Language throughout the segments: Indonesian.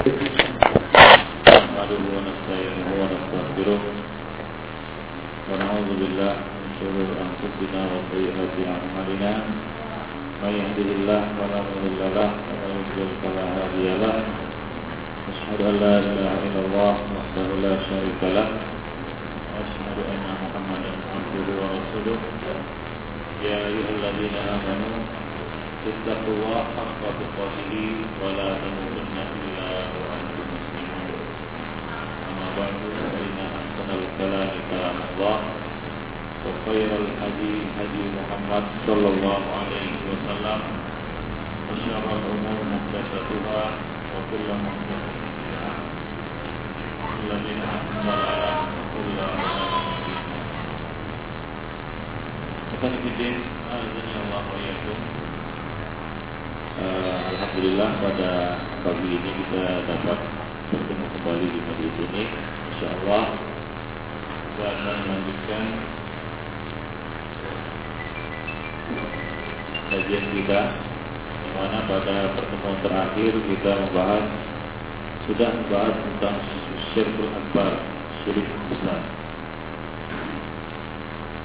نحمده ونستعينه ونستغفره ونعوذ بالله من شرور أنفسنا وسيئات أعمالنا. من يهده الله فلا مضل له ومن يضلل فلا هادي له. أشهد أن لا إله إلا الله وحده لا شريك له. وأشهد أن محمدا عبده ورسوله. يا أيها الذين آمنوا اتقوا الله حق تقاته ولا تموتن بعد فإن أحسن الكلام كلام الله وخير الهدي هدي محمد صلى الله عليه وسلم وشر الأمور محدثاتها وكل محدثة بدعة وكل بدعة ضلالة وكل ضلالة Ikhwan Fiddin, Azani Allah wa yakum. Alhamdulillah pada pagi ini kita dapat bertemu kembali di majlis ini. Insya Allah kita akan melanjutkan kajian kita di mana pada pertemuan terakhir kita membahas sudah membahas tentang syirkul akbar, syirik besar.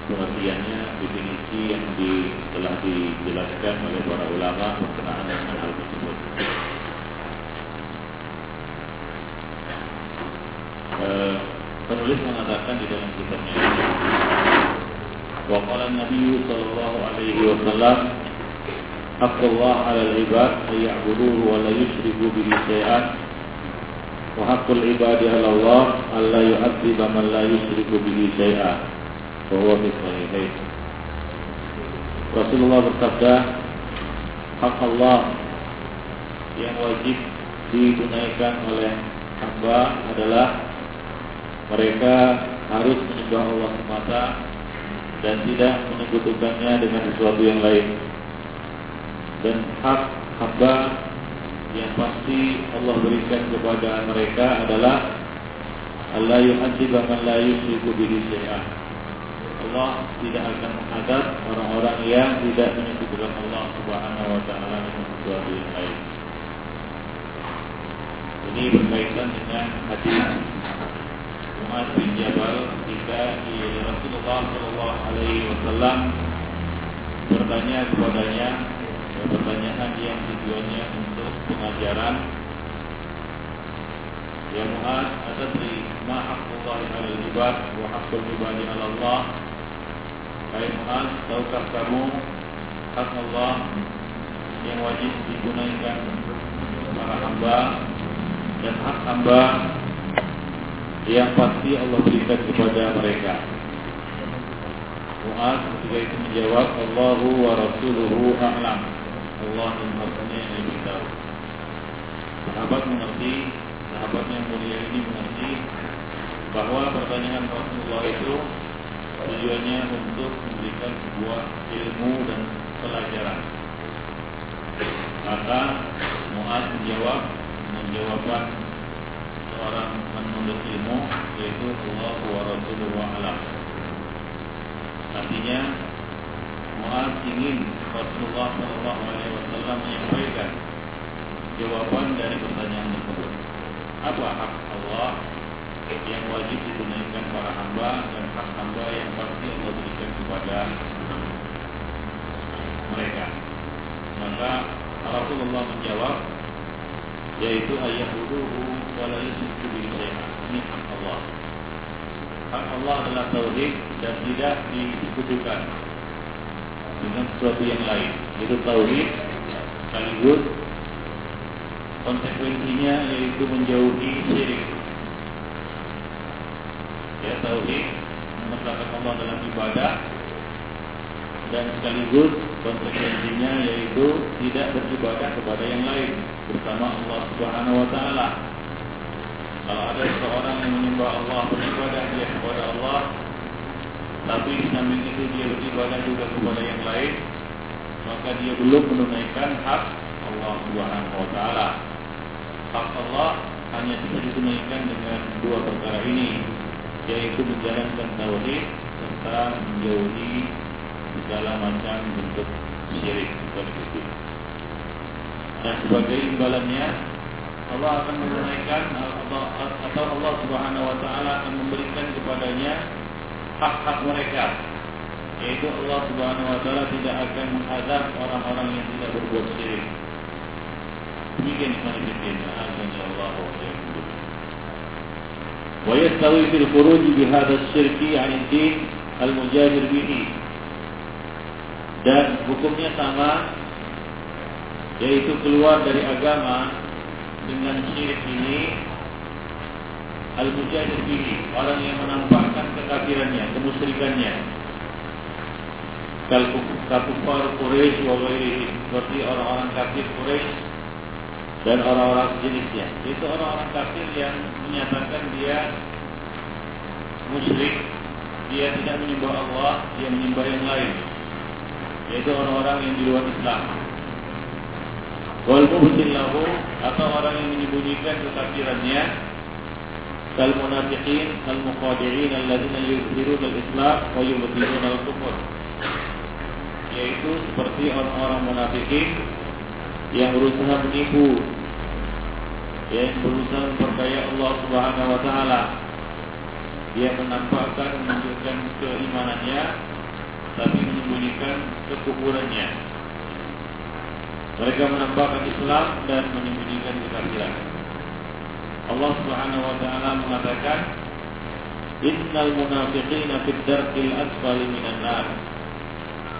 Pengertiannya definisi yang di, telah dijelaskan oleh para ulama berkenaan dengan hal tersebut. E, penulis mengatakan di dalam kitabnya Wa qala Nabi sallallahu alaihi wasallam Haqqullah 'ala al-ibad ay ya'buduhu wa la yusyriku bihi syai'an wa haqqul ibadi 'ala Allah alla yu'adziba man la yusyriku bihi syai'an wa huwa fi sahihain. Rasulullah bersabda hak Allah yang wajib ditunaikan oleh hamba adalah mereka harus menyembah Allah semata dan tidak menyekutukannya dengan sesuatu yang lain. Dan hak hamba yang pasti Allah berikan kepada mereka adalah Allah yu'adziba man la yusyriku bihi. Allah tidak akan menghadap orang-orang yang tidak menyekutukan Allah Subhanahu wa taala dengan sesuatu yang lain. Ini berkaitan dengan hadis Muaz bin Jabal ketika Rasulullah Shallallahu Alaihi Wasallam. Bertanya kepadanya pertanyaan yang tujuannya untuk pengajaran. Ya Muaz, atadri ma haqqullah ala ibad wa ibadi Allah. Hai Muaz, tahukah kamu hak Allah yang wajib ditunaikan para hamba dan hak hamba yang pasti Allah berikan kepada mereka. Mu'ad ketika itu menjawab Allahu wa rasuluhu a'lam. Allah dan Rasulnya yang lebih tahu. Sahabat mengerti, sahabat yang mulia ini mengerti bahwa pertanyaan Rasulullah itu tujuannya untuk memberikan sebuah ilmu dan pelajaran. Maka Mu'ad menjawab menjawabkan seorang menuntut ilmu yaitu Allah wa Rasulullah alam. Artinya Mu'ad ingin Rasulullah Shallallahu Alaihi Wasallam menyampaikan jawaban dari pertanyaan tersebut. Apa hak Allah yang wajib ditunaikan para hamba dan hak hamba yang pasti Allah berikan kepada mereka? Maka Rasulullah menjawab yaitu ayat wuduhu wala yusyriku bihi syai'an. Ini hak Allah. Hak Allah adalah tauhid dan tidak disekutukan dengan sesuatu yang lain. Itu tauhid sekaligus konsekuensinya yaitu menjauhi syirik. Ya tauhid mengesahkan Allah dalam ibadah dan sekaligus konsekuensinya yaitu tidak beribadah kepada yang lain bersama Allah Subhanahu wa taala. Kalau ada seorang yang menyembah Allah, beribadah dia kepada Allah, tapi samping itu dia beribadah juga kepada yang lain, maka dia belum menunaikan hak Allah Subhanahu wa taala. Hak Allah hanya bisa ditunaikan dengan dua perkara ini, yaitu menjalankan tauhid serta menjauhi segala macam bentuk syirik seperti itu. Dan sebagai imbalannya Allah akan menunaikan atau Allah Subhanahu wa taala akan memberikan kepadanya hak-hak mereka yaitu Allah Subhanahu wa taala tidak akan mengazab orang-orang yang tidak berbuat syirik. Demikian ikhwan fillah, azza Allah wa ويستوي في الخروج بهذا الشرك عن الدين المجاهر به dan hukumnya sama yaitu keluar dari agama dengan syirik ini al-mujahid bihi orang yang menampakkan kekafirannya kemusyrikannya. Kafir Quraisy wa seperti orang-orang kafir Quraisy dan orang-orang sejenisnya itu orang-orang kafir yang menyatakan dia musyrik dia tidak menyembah Allah dia menyembah yang lain yaitu orang-orang yang di luar Islam. Wal lahu atau orang yang menyembunyikan kekafirannya. Kal munafiqin al muqadirin alladziina yuzhiruna al-islam wa yubtiluna al-kufur. Yaitu seperti orang-orang munafikin yang berusaha menipu. Yang berusaha memperkaya Allah Subhanahu wa taala. Dia menampakkan menunjukkan keimanannya tapi menyembunyikan kekufurannya mereka menampakkan Islam dan menyembunyikan kekafiran Allah Subhanahu wa taala mengatakan Innal munafiqina fid darkil asfali minan nar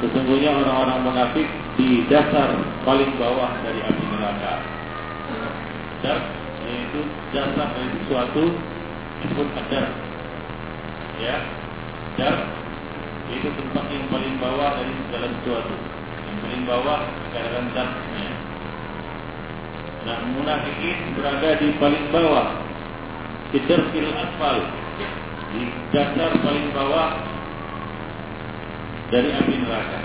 Sesungguhnya orang-orang munafik di dasar paling bawah dari api neraka. Dar yaitu dasar dari sesuatu disebut adar. Ya, dar itu tempat yang paling bawah dari segala sesuatu. Yang paling bawah sekarang dasarnya. Nah, munafikin berada di paling bawah. Darkil asfal. Di dasar paling bawah dari api neraka.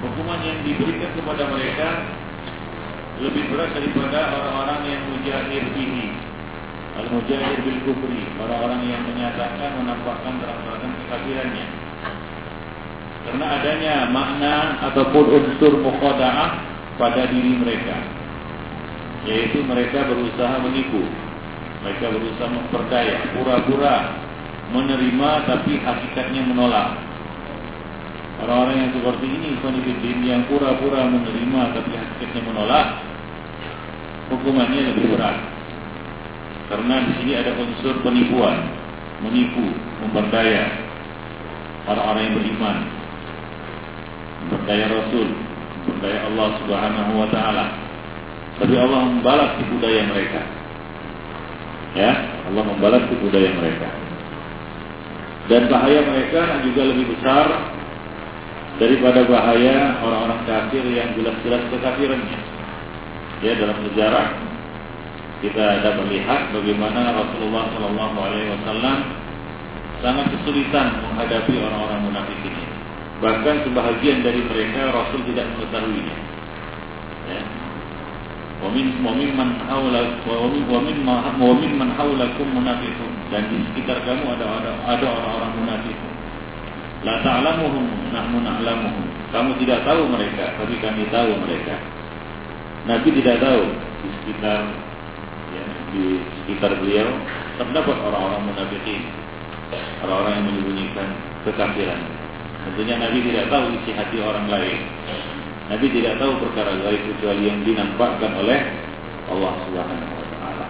Hukuman yang diberikan kepada mereka lebih berat daripada orang-orang yang mujahir ini. Al-mujahir bil kufri, orang-orang yang menyatakan menampakkan terang-terangan kekafirannya. Karena adanya makna ataupun unsur muqada'ah pada diri mereka. Yaitu mereka berusaha menipu. Mereka berusaha memperdaya, pura-pura menerima tapi hakikatnya menolak. Orang-orang yang seperti ini yang pura-pura menerima tapi hakikatnya menolak Hukumannya lebih berat Karena di sini ada unsur penipuan Menipu, memperdaya Orang-orang yang beriman. Memperdaya Rasul Memperdaya Allah subhanahu wa ta'ala. Tapi Allah membalas tipu daya mereka. Ya, Allah membalas tipu daya mereka. Dan bahaya mereka juga lebih besar daripada bahaya orang-orang kafir yang jelas-jelas kekafirannya. Ya dalam sejarah kita dapat lihat bagaimana Rasulullah Shallallahu Alaihi Wasallam sangat kesulitan menghadapi orang-orang munafik ini. Bahkan sebahagian dari mereka Rasul tidak mengetahuinya. Ya. Wamin man haulakum munafiqun dan di sekitar kamu ada ada ada orang-orang munafik. La ta'lamuhum nahnu na'lamuhum. Kamu tidak tahu mereka, tapi kami tahu mereka. Nabi tidak tahu di sekitar di sekitar beliau terdapat orang-orang munafik orang-orang yang menyembunyikan kekafiran. Tentunya Nabi tidak tahu isi hati orang lain. Nabi tidak tahu perkara gaib kecuali yang dinampakkan oleh Allah Subhanahu wa taala.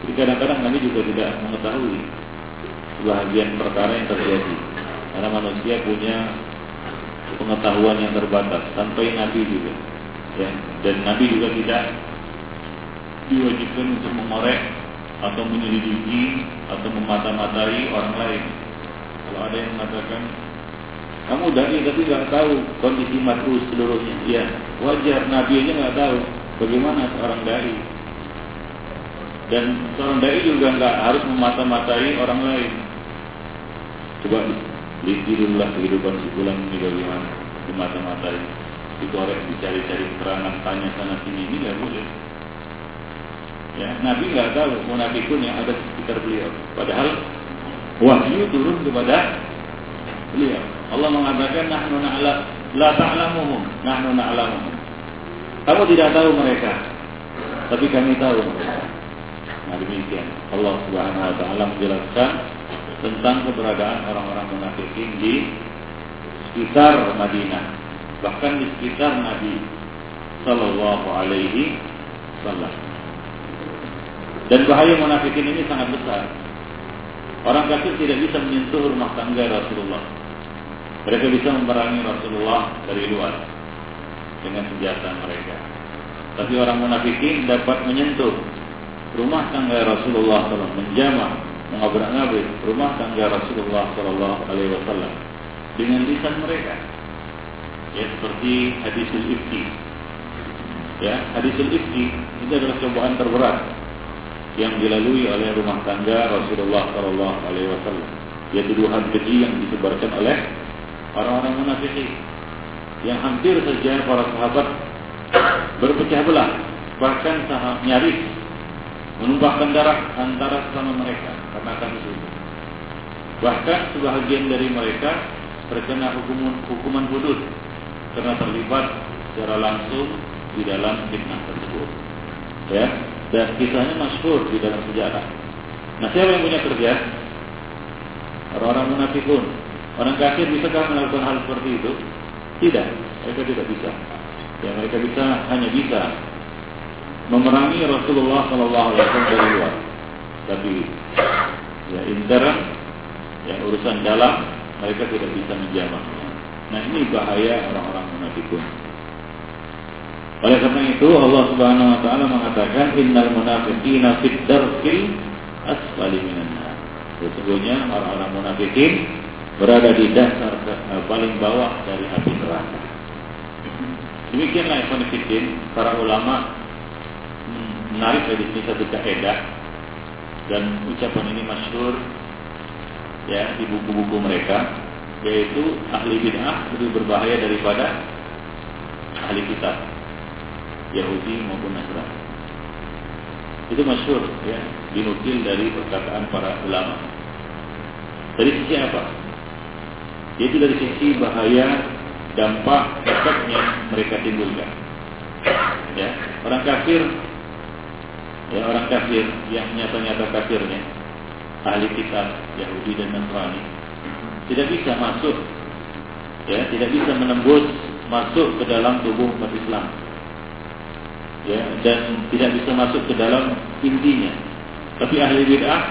Jadi kadang-kadang Nabi juga tidak mengetahui sebahagian perkara yang terjadi. Karena manusia punya pengetahuan yang terbatas sampai Nabi juga. Ya, dan Nabi juga tidak diwajibkan untuk mengorek atau menyelidiki atau memata-matai orang lain. Kalau ada yang mengatakan kamu dari tapi nggak tahu kondisi makhluk seluruhnya. Ya, wajar Nabi aja nggak tahu bagaimana seorang dari. Dan seorang dari juga nggak harus memata-matai orang lain. Coba lihatlah kehidupan si bulan ini bagaimana dimata-matai, dikorek, dicari-cari keterangan, tanya sana sini ini nggak boleh. Ya, Nabi nggak tahu munafikun yang ada di sekitar beliau. Padahal wahyu turun kepada beliau. Allah mengatakan nahnu na'lam la ta'lamuhum, nahnu na'lamuhum. Kamu tidak tahu mereka. tapi kami tahu. Nah demikian. Allah Subhanahu Wa Taala menjelaskan tentang keberadaan orang-orang munafikin di sekitar Madinah, bahkan di sekitar Nabi Sallallahu Alaihi Wasallam. Dan bahaya munafikin ini sangat besar. Orang kafir tidak bisa menyentuh rumah tangga Rasulullah. Mereka bisa memerangi Rasulullah dari luar dengan senjata mereka. Tapi orang munafikin dapat menyentuh rumah tangga Rasulullah SAW, menjamah, mengabrak-ngabrik rumah tangga Rasulullah SAW dengan lisan mereka. Ya seperti hadisul ifki. Ya, hadisul ifki itu adalah cobaan terberat yang dilalui oleh rumah tangga Rasulullah Shallallahu Alaihi Wasallam. Yaitu tuduhan keji yang disebarkan oleh orang-orang munafik yang hampir saja para sahabat berpecah belah, bahkan sahab nyaris menumpahkan darah antara sesama mereka karena kasus itu. Bahkan sebahagian dari mereka terkena hukuman hukuman hudud karena terlibat secara langsung di dalam fitnah tersebut. Ya, dan kisahnya masyhur di dalam sejarah. Nah, siapa yang punya kerja? Orang-orang munafikun. Orang kafir bisakah melakukan hal seperti itu? Tidak, mereka tidak bisa. Ya, mereka bisa hanya bisa memerangi Rasulullah Shallallahu Alaihi Wasallam dari luar. Tapi ya intern, ya urusan dalam mereka tidak bisa menjamah. Nah ini bahaya orang-orang munafikun. Oleh karena itu Allah Subhanahu wa taala mengatakan innal munafiqina fid darkil asfali minan. Sesungguhnya orang-orang munafikin berada di dasar eh, paling bawah dari api neraka. Demikianlah ikhwan para ulama menarik dari sini satu kaidah dan ucapan ini masyhur ya di buku-buku mereka yaitu ahli bid'ah lebih berbahaya daripada ahli kitab Yahudi maupun Nasrani. Itu masyhur ya, dinukil dari perkataan para ulama. Dari sisi apa? Yaitu dari sisi bahaya dampak efeknya mereka timbulkan. Ya, orang kafir ya orang kafir yang nyata-nyata kafirnya ahli kitab Yahudi dan Nasrani tidak bisa masuk ya tidak bisa menembus masuk ke dalam tubuh umat Islam ya dan tidak bisa masuk ke dalam intinya. Tapi ahli bid'ah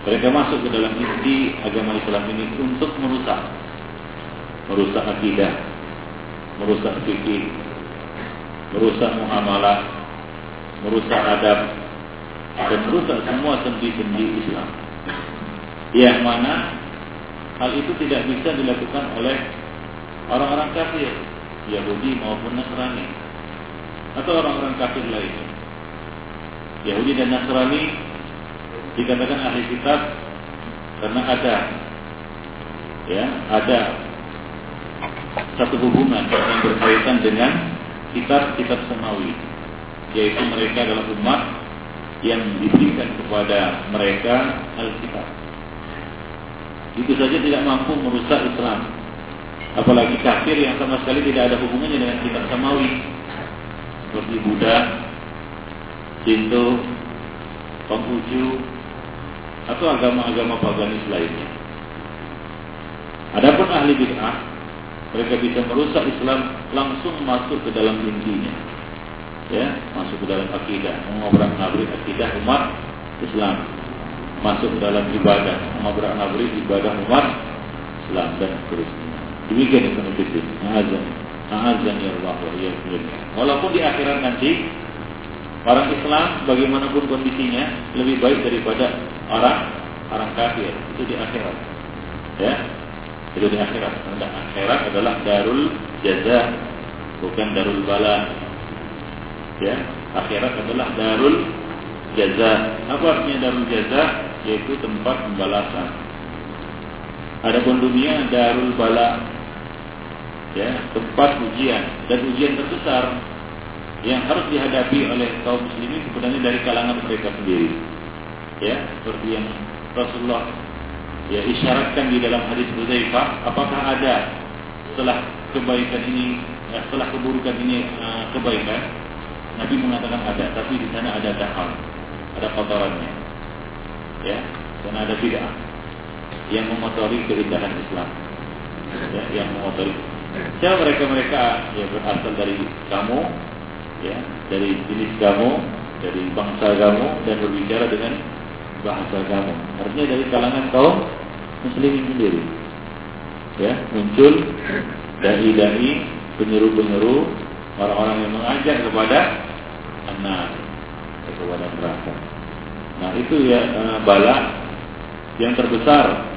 mereka masuk ke dalam inti agama Islam ini untuk merusak merusak akidah, merusak fikih, merusak muamalah, merusak adab dan merusak semua sendi-sendi Islam. Yang mana hal itu tidak bisa dilakukan oleh orang-orang kafir, Yahudi maupun Nasrani atau orang-orang kafir lainnya. Yahudi dan Nasrani dikatakan ahli kitab karena ada ya ada satu hubungan yang berkaitan dengan kitab-kitab semawi yaitu mereka adalah umat yang diberikan kepada mereka Alkitab. Itu saja tidak mampu merusak Islam. Apalagi kafir yang sama sekali tidak ada hubungannya dengan kitab samawi seperti Buddha, Hindu, Konghucu, atau agama-agama paganis lainnya. Adapun ahli bid'ah, mereka bisa merusak Islam langsung masuk ke dalam intinya. Ya, masuk ke dalam akidah, mengobrak-ngabrik akidah umat Islam. Masuk ke dalam ibadah, mengobrak-ngabrik ibadah umat Islam dan seterusnya. Demikian itu Nabi Azan. Azan ya Allah wa Walaupun di akhirat nanti orang Islam bagaimanapun kondisinya lebih baik daripada orang orang kafir itu di akhirat. Ya, itu di akhirat. Karena akhirat adalah darul jaza bukan darul bala. Ya, akhirat adalah darul jaza. Apa artinya darul jaza? Yaitu tempat pembalasan. Adapun dunia darul bala ya tempat ujian dan ujian terbesar yang harus dihadapi oleh kaum muslimin sebenarnya dari kalangan mereka sendiri ya seperti yang Rasulullah ya isyaratkan di dalam hadis Hudzaifah apakah ada setelah kebaikan ini ya, setelah keburukan ini uh, kebaikan Nabi mengatakan ada, tapi di sana ada dahal, ada kotorannya. Ya, dan ada bid'ah yang mengotori keindahan Islam. Ya, yang mengotori. Siapa mereka-mereka yang berasal dari kamu, ya, dari jenis kamu, dari bangsa kamu dan berbicara dengan bahasa kamu. Artinya dari kalangan kaum muslimin sendiri. Ya, muncul dai-dai, penyeru-penyeru, orang-orang yang mengajak kepada anak kepada neraka. Nah, itu ya eh, bala yang terbesar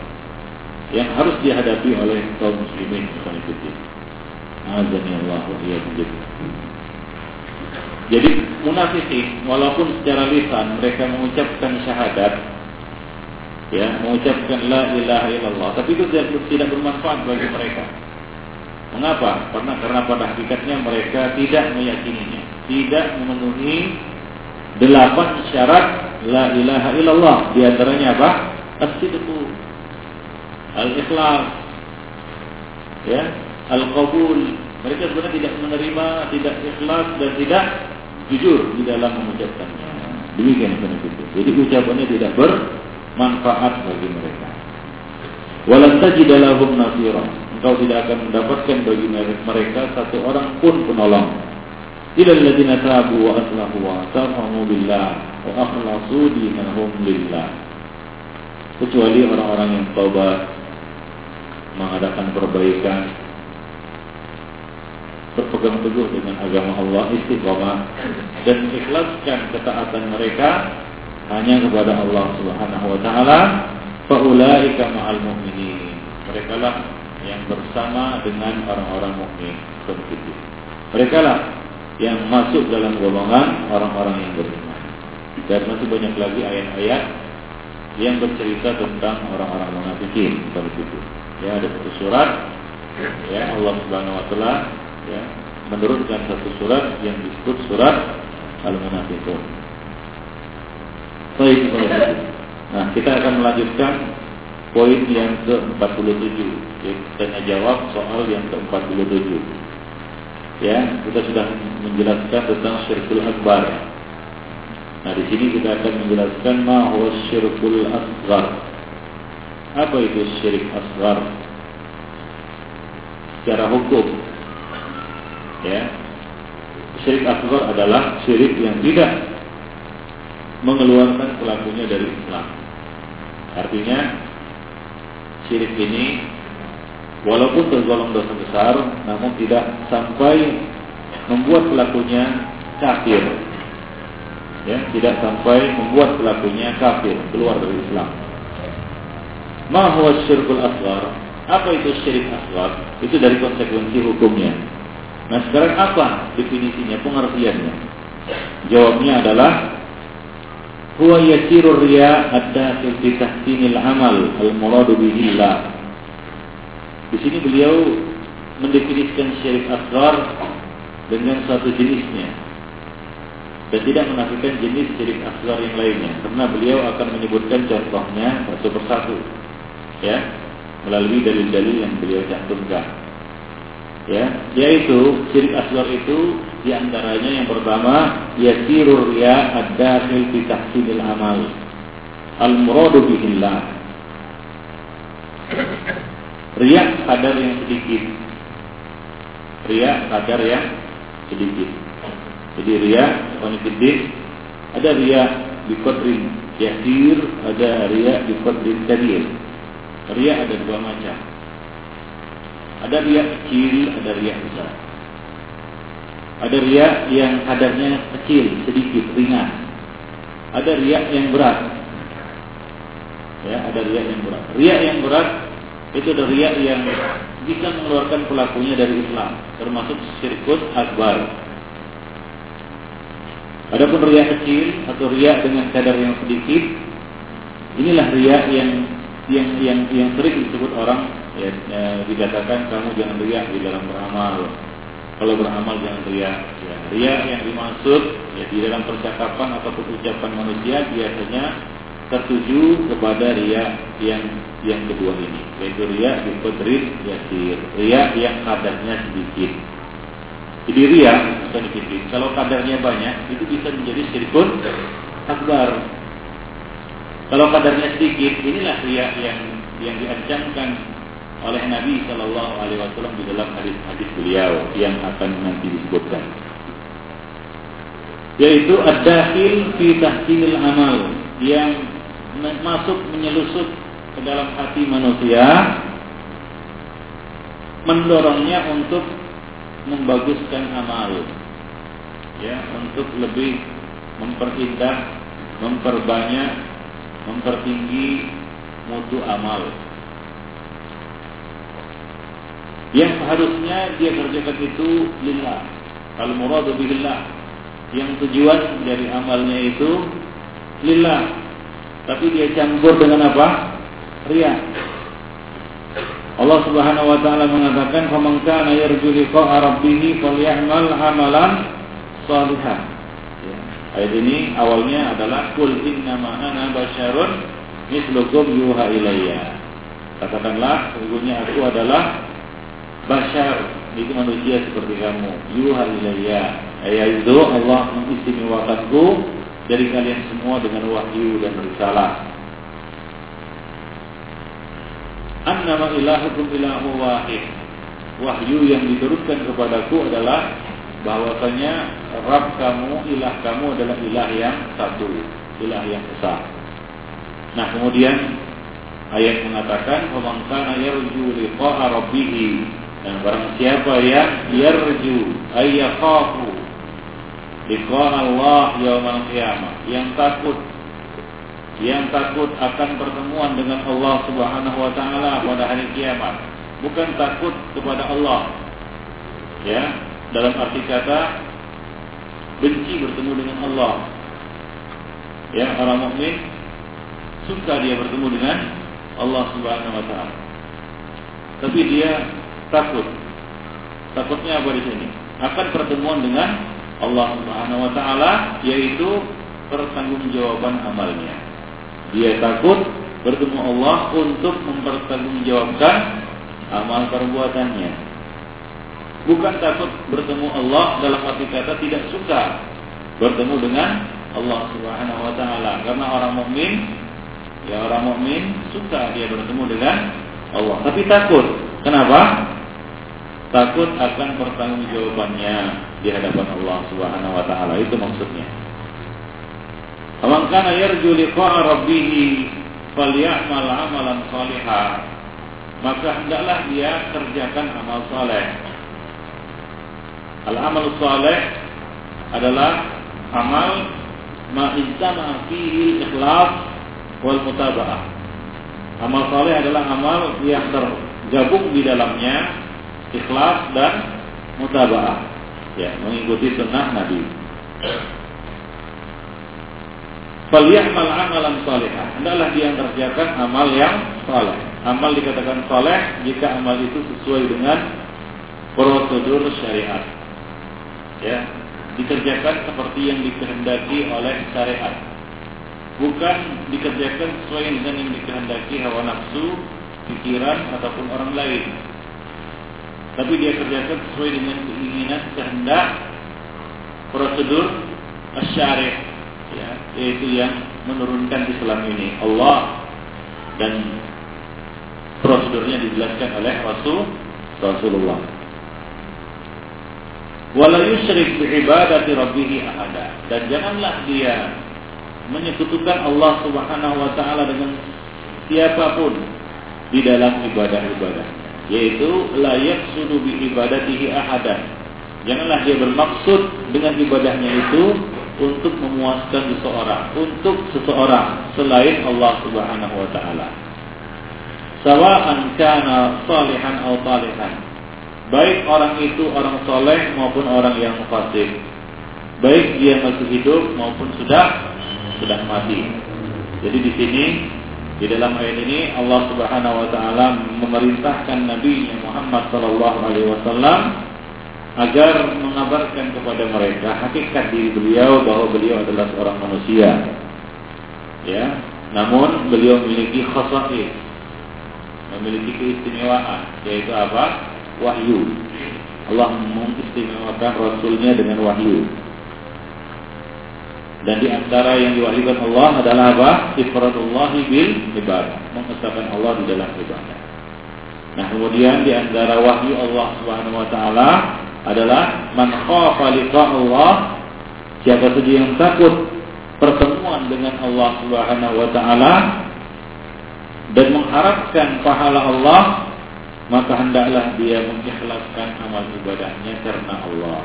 yang harus dihadapi oleh kaum muslimin bukan itu. Azani Allah wa Jadi munafikin walaupun secara lisan mereka mengucapkan syahadat ya, mengucapkan la ilaha illallah, tapi itu tidak, tidak bermanfaat bagi mereka. Mengapa? Karena karena pada hakikatnya mereka tidak meyakininya, tidak memenuhi delapan syarat la ilaha illallah. Di antaranya apa? As-sidqu, al-ikhlas, ya, al-qabul. Mereka sebenarnya tidak menerima, tidak ikhlas dan tidak jujur di dalam mengucapkannya. Demikian itu. Jadi ucapannya tidak bermanfaat bagi mereka. Walan tajid lahum nasira. Engkau tidak akan mendapatkan bagi mereka satu orang pun penolong. Ila alladziina tabu wa aslahu wa tafahu billah wa akhlasu dinahum lillah. Kecuali orang-orang yang taubat mengadakan perbaikan berpegang teguh dengan agama Allah istiqomah dan ikhlaskan ketaatan mereka hanya kepada Allah Subhanahu wa taala. Faulaika ma'al mu'minin. Mereka lah yang bersama dengan orang-orang mukmin. Seperti mereka lah yang masuk dalam golongan orang-orang yang beriman. Dan masih banyak lagi ayat-ayat yang bercerita tentang orang-orang munafikin. seperti itu ya ada satu surat ya Allah Subhanahu wa taala ya, menurunkan satu surat yang disebut surat Al-Munafiqun. Baik, Nah, kita akan melanjutkan poin yang ke-47. Tanya jawab soal yang ke-47. Ya, kita sudah menjelaskan tentang syirkul akbar. Nah, di sini kita akan menjelaskan ma huwa syirkul asghar. Apa itu syirik asghar? Secara hukum ya syirik akbar adalah syirik yang tidak mengeluarkan pelakunya dari Islam. Artinya syirik ini walaupun tergolong dosa besar, namun tidak sampai membuat pelakunya kafir. Ya, tidak sampai membuat pelakunya kafir keluar dari Islam. Ma huwa syirkul? Apa itu syirik asghar? Itu dari konsekuensi hukumnya. Nah sekarang apa definisinya, pengertiannya? Jawabnya adalah huwa yasiru riya ad-dakhil fi tahsinil amal al-muradu bihillah. Di sini beliau mendefinisikan syirik asghar dengan satu jenisnya dan tidak menafikan jenis syirik asghar yang lainnya karena beliau akan menyebutkan contohnya satu persatu ya melalui dalil-dalil yang beliau cantumkan ya yaitu syirik asghar itu di antaranya yang pertama yasirur ya ad-dakhil fi tahsinil amal. Al muradu bihillah. Riya kadar yang sedikit. Riya kadar yang sedikit. Jadi riya konfidin ada riya di kodrin yasir ada riya di kodrin kadir riya ada dua macam ada riak kecil, ada riak besar. Ada riak yang kadarnya kecil, sedikit, ringan. Ada riak yang berat. Ya, ada riak yang berat. Riak yang berat itu ada riak yang bisa mengeluarkan pelakunya dari Islam, termasuk syirkut akbar. Adapun riak kecil atau riak dengan kadar yang sedikit, inilah riak yang yang yang yang sering disebut orang ya, ya dikatakan kamu jangan riak di dalam beramal. Kalau beramal jangan riak. Ya, riak yang dimaksud ya di dalam percakapan atau ucapan manusia biasanya tertuju kepada riak yang yang kedua ini, yaitu riak di kodrit yasir, riak yang kadarnya sedikit. Jadi ria bukan dikit. Kalau kadarnya banyak, itu bisa menjadi syirkun akbar. Kalau kadarnya sedikit, inilah ria yang yang diancamkan oleh Nabi Shallallahu Alaihi Wasallam di dalam hadis-hadis beliau yang akan nanti disebutkan. Yaitu ad-dakhil fi tahsilil amal yang masuk menyelusup ke dalam hati manusia mendorongnya untuk membaguskan amal. Ya untuk lebih memperindah memperbanyak mempertinggi mutu amal. Yang seharusnya dia kerjakan itu lillah. Kalau muradu billah. Yang tujuan dari amalnya itu lillah. Tapi dia campur dengan apa? Ria. Allah Subhanahu wa taala mengatakan faman kana yarju liqa'a rabbih falyamal amalan. Ayat ini awalnya adalah kul innama ana basyarun mislukum yuha ilayya. Katakanlah sesungguhnya aku adalah basyar itu manusia seperti kamu yuha ilayya. Yaitu Allah mengistimewakanku dari kalian semua dengan wahyu dan risalah annama ilahukum ilahu wahid. Wahyu yang diturunkan kepadaku adalah bahwasanya Rabb kamu, ilah kamu adalah ilah yang satu, ilah yang besar. Nah, kemudian ayat mengatakan, "Faman kana yarju liqa'a rabbih" Dan barang siapa yang yarju ay yakhafu liqa Allah yaumil qiyamah, yang takut yang takut akan pertemuan dengan Allah Subhanahu wa taala pada hari kiamat, bukan takut kepada Allah. Ya, dalam arti kata benci bertemu dengan Allah. Ya, orang mukmin suka dia bertemu dengan Allah Subhanahu wa taala. Tapi dia takut. Takutnya apa di sini? Akan pertemuan dengan Allah Subhanahu wa taala yaitu pertanggungjawaban amalnya. Dia takut bertemu Allah untuk mempertanggungjawabkan amal perbuatannya. Bukan takut bertemu Allah dalam arti kata tidak suka bertemu dengan Allah Subhanahu wa taala karena orang mukmin ya orang mukmin suka dia bertemu dengan Allah tapi takut kenapa takut akan pertanggungjawabannya di hadapan Allah Subhanahu wa taala. Itu maksudnya. Faman kana yarju liqa'a rabbih falyamal amalan salihah. Maka hendaklah dia kerjakan amal saleh. Al amal saleh adalah amal ma ijtama fihi ikhlas wal mutaba'ah. Amal saleh adalah amal yang tergabung di dalamnya ikhlas dan mutabaah. Ya mengikuti sunnah Nabi. Faliyahmal amalan salihah. Hendaklah dia kerjakan amal yang saleh. Amal dikatakan saleh Jika amal itu sesuai dengan Prosedur syariat Ya Dikerjakan seperti yang dikehendaki oleh syariat. Bukan dikerjakan sesuai dengan yang dikehendaki hawa nafsu Pikiran ataupun orang lain. Tapi dia kerjakan sesuai dengan keinginan kehendak prosedur syarih ya, yaitu yang menurunkan Islam ini Allah. Dan prosedurnya dijelaskan oleh Rasul Rasulullah. Wala yusyrik bi ibadati ahada dan janganlah dia menyekutukan Allah Subhanahu wa taala dengan siapa pun di dalam ibadah-ibadah yaitu layak sudu bi ibadatihi ahadan. Janganlah dia bermaksud dengan ibadahnya itu untuk memuaskan seseorang, untuk seseorang selain Allah Subhanahu wa taala. Sawa'an kana salihan atau talihan. Baik orang itu orang soleh maupun orang yang fasik. Baik dia masih hidup maupun sudah sudah mati. Jadi di sini di dalam ayat ini Allah Subhanahu wa taala memerintahkan Nabi Muhammad sallallahu alaihi wasallam agar mengabarkan kepada mereka hakikat diri beliau bahwa beliau adalah seorang manusia. Ya, namun beliau memiliki khasa'is, memiliki keistimewaan yaitu apa? Wahyu. Allah mengistimewakan Rasulnya dengan wahyu. Dan di antara yang diwahyukan Allah adalah apa? Ifradullahi bil ibadah. Mengesahkan Allah di dalam ibadah. Nah kemudian di antara wahyu Allah Subhanahu Wa Taala adalah man khafa Allah siapa saja yang takut pertemuan dengan Allah Subhanahu Wa Taala dan mengharapkan pahala Allah maka hendaklah dia mengikhlaskan amal ibadahnya karena Allah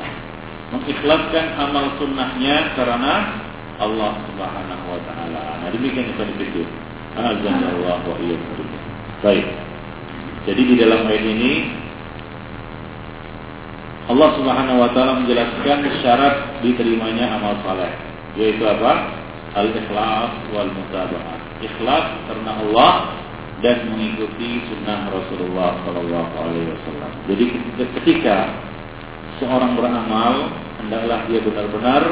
mengikhlaskan amal sunnahnya karena Allah Subhanahu wa taala. Nah, demikian yang saya pikir. Allah wa iyyakum. Baik. Jadi di dalam ayat ini Allah Subhanahu wa taala menjelaskan syarat diterimanya amal saleh, yaitu apa? Al-ikhlas wal mutaba'ah. Ikhlas karena Allah dan mengikuti sunnah Rasulullah Shallallahu Alaihi Wasallam. Jadi ketika seorang beramal hendaklah dia benar-benar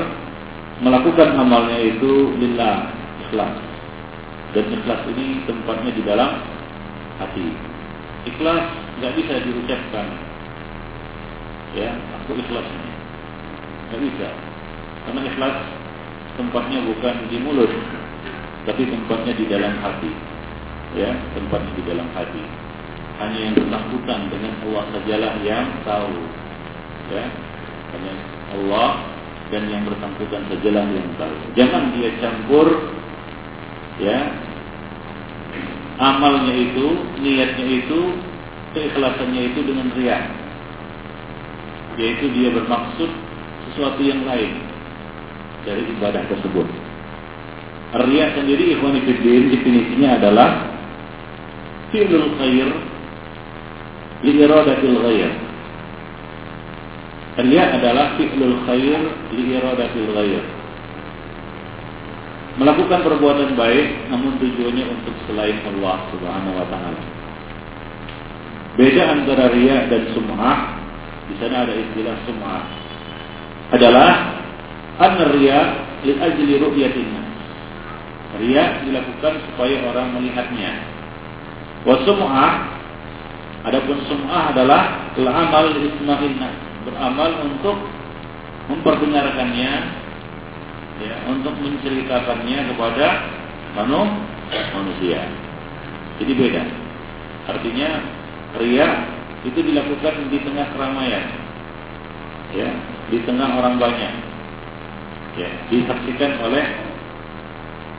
melakukan amalnya itu lillah ikhlas. Dan ikhlas ini tempatnya di dalam hati. Ikhlas nggak bisa diucapkan. Ya aku ikhlas ini. Nggak bisa. Karena ikhlas tempatnya bukan di mulut tapi tempatnya di dalam hati ya tempatnya di dalam hati hanya yang bersangkutan dengan Allah sajalah yang tahu ya hanya Allah dan yang bersangkutan sajalah yang tahu. Jangan dia campur ya amalnya itu, niatnya itu, keikhlasannya itu dengan riak. Yaitu dia bermaksud sesuatu yang lain dari ibadah tersebut. Riak sendiri ikhwan definisinya adalah khair li iradatil ghair Riya adalah khair li iradatil ghair. Melakukan perbuatan baik namun tujuannya untuk selain Allah Subhanahu wa taala. Beda antara riya dan sum'ah, di sana ada istilah sum'ah. Adalah an riya li ajli ru'yatin Riya dilakukan supaya orang melihatnya. Wa sum'ah adapun sum'ah adalah al-amal beramal untuk memperdengarkannya ya, untuk menceritakannya kepada manusia. Jadi beda. Artinya ria itu dilakukan di tengah keramaian. Ya, di tengah orang banyak. Ya, disaksikan oleh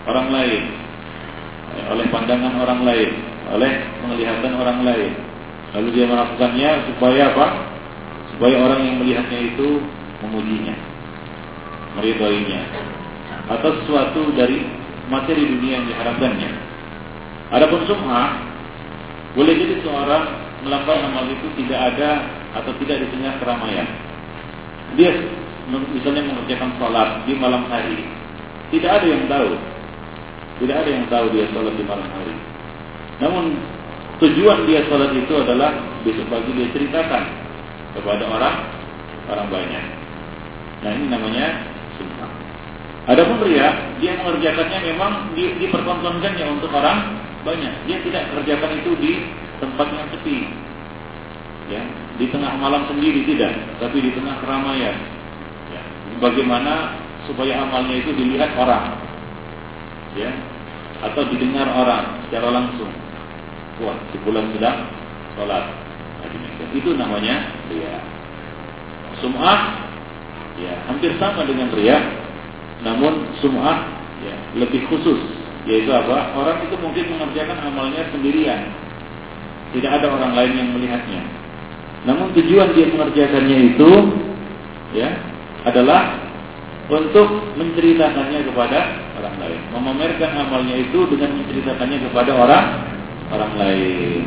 orang lain. Ya, oleh pandangan orang lain, oleh penglihatan orang lain. Lalu dia melakukannya supaya apa? supaya orang yang melihatnya itu memujinya, meridhoinya, atau sesuatu dari materi dunia yang diharapkannya. Adapun sum'ah, boleh jadi seorang melakukan amal itu tidak ada atau tidak di tengah keramaian. Dia misalnya mengerjakan sholat di malam hari, tidak ada yang tahu, tidak ada yang tahu dia sholat di malam hari. Namun tujuan dia sholat itu adalah besok pagi dia ceritakan kepada orang orang banyak. Nah ini namanya sunnah. Adapun ria, dia mengerjakannya memang di, dipertontonkannya untuk orang banyak. Dia tidak kerjakan itu di tempat yang sepi, ya, di tengah malam sendiri tidak, tapi di tengah keramaian. Ya. Bagaimana supaya amalnya itu dilihat orang, ya, atau didengar orang secara langsung. Wah, di bulan sedang sholat, itu namanya ria. Sum'ah ya hampir sama dengan ria, namun sum'ah ya lebih khusus yaitu apa? Orang itu mungkin mengerjakan amalnya sendirian. Tidak ada orang lain yang melihatnya. Namun tujuan dia mengerjakannya itu ya adalah untuk menceritakannya kepada orang lain, memamerkan amalnya itu dengan menceritakannya kepada orang orang lain.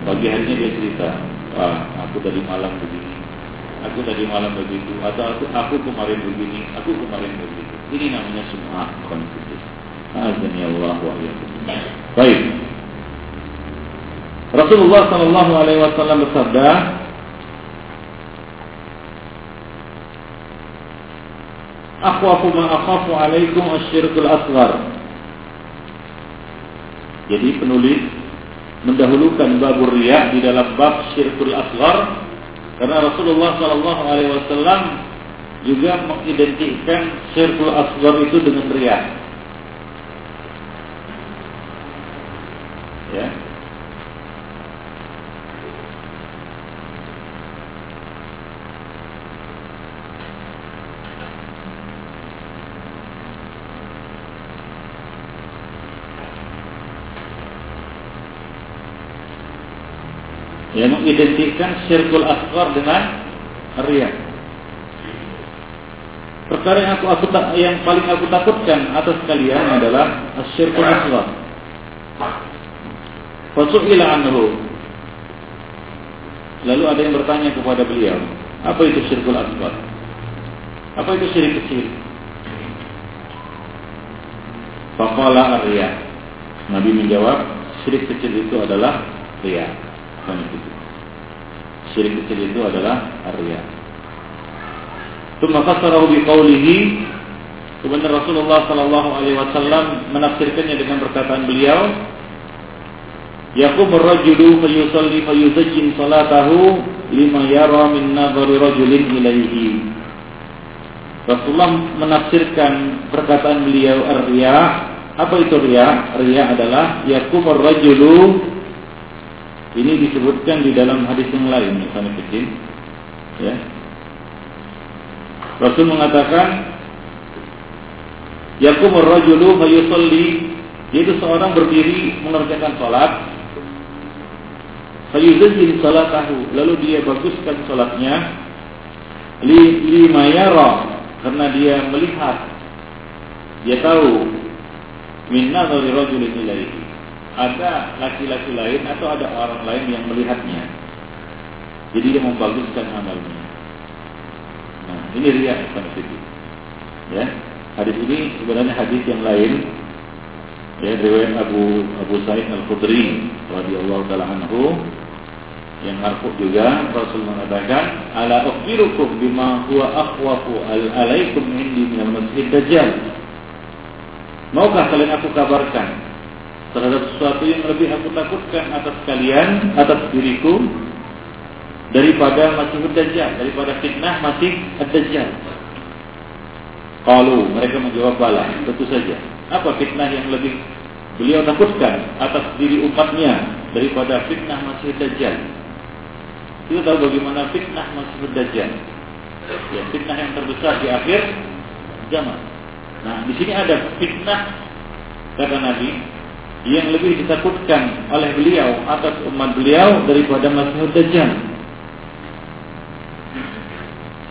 Pagi harinya dia cerita, ah, aku tadi malam begini, aku tadi malam begitu, atau aku, aku kemarin begini, aku kemarin begitu. Ini namanya semua konflik. Azani Allah wa Baik. Rasulullah Shallallahu Alaihi Wasallam bersabda, Aku aku ma'akhafu alaikum asyirkul asgar. Jadi penulis mendahulukan babur riya di dalam bab syirkul asghar Karena Rasulullah Shallallahu Alaihi Wasallam juga mengidentikan syirkul asghar itu dengan riak. Ya, ya mengidentikan syirkul asghar dengan riya. Perkara yang aku, aku yang paling aku takutkan atas kalian adalah syirkul asghar. Fasu'ila anhu. Lalu ada yang bertanya kepada beliau, apa itu syirkul asghar? Apa itu syirik kecil? Faqala riya. Nabi menjawab, syirik kecil itu adalah riya bukan itu. Syirik kecil itu adalah arya. Tsumma fassarahu biqaulihi Kemudian Rasulullah Sallallahu Alaihi Wasallam menafsirkannya dengan perkataan beliau, Yakum rajulu fayusalli fayuzajjin salatahu lima yara min nadhari rajulin ilaihi. Rasulullah menafsirkan perkataan beliau arya. Apa itu riya? Riya adalah yakum rajulu ini disebutkan di dalam hadis yang lain, misalnya kecil. Ya. Rasul mengatakan, Yakumur rajulu fayusalli, yaitu seorang berdiri mengerjakan salat, fayuzajjil salatahu, lalu dia baguskan salatnya, li lima yara, karena dia melihat, dia tahu, minna dari rajulin ilaihi ada laki-laki lain atau ada orang lain yang melihatnya. Jadi dia membaguskan amalnya. Nah, ini riak itu. Ya, hadis ini sebenarnya hadis yang lain ya riwayat Abu Abu Sa'id Al Khudri radhiyallahu taala anhu yang marfu juga Rasul mengatakan ala ukhbirukum bima huwa akhwafu al alaikum indi min al-masjid dajjal Maukah kalian aku kabarkan terhadap sesuatu yang lebih aku takutkan atas kalian, atas diriku daripada masih Dajjal, daripada fitnah masih Dajjal. Kalau mereka menjawab bala, tentu saja. Apa fitnah yang lebih beliau takutkan atas diri umatnya daripada fitnah masih Dajjal? Kita tahu bagaimana fitnah masih Dajjal. Ya, fitnah yang terbesar di akhir zaman. Nah, di sini ada fitnah kata Nabi yang lebih ditakutkan oleh beliau atas umat beliau daripada Masih Dajjal.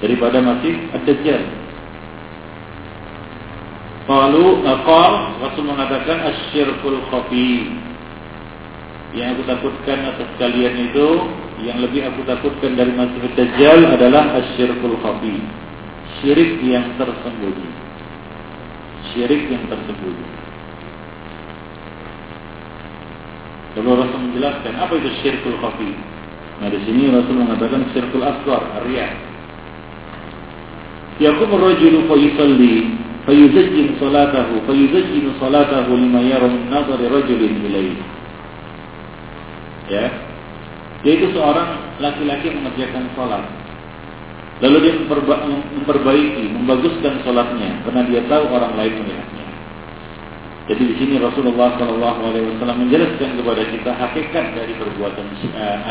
Daripada Masih Dajjal. Lalu qal Rasul mengatakan asyirkul khafi. Yang aku takutkan atas kalian itu yang lebih aku takutkan dari Masih Dajjal adalah asyirkul khafi. Syirik yang tersembunyi. Syirik yang tersembunyi. Lalu Rasul menjelaskan apa itu syirkul khafi. Nah di sini Rasul mengatakan syirkul asghar, riya. Yakum ar-rajulu fa yusalli fa yuzajjin salatahu fa yuzajjin salatahu lima yara min nadhari rajulin ilayhi. Ya. Yaitu seorang laki-laki mengerjakan salat. Lalu dia memperbaiki, membaguskan salatnya karena dia tahu orang lain melihatnya. Jadi di sini Rasulullah Shallallahu Alaihi Wasallam menjelaskan kepada kita hakikat dari perbuatan uh,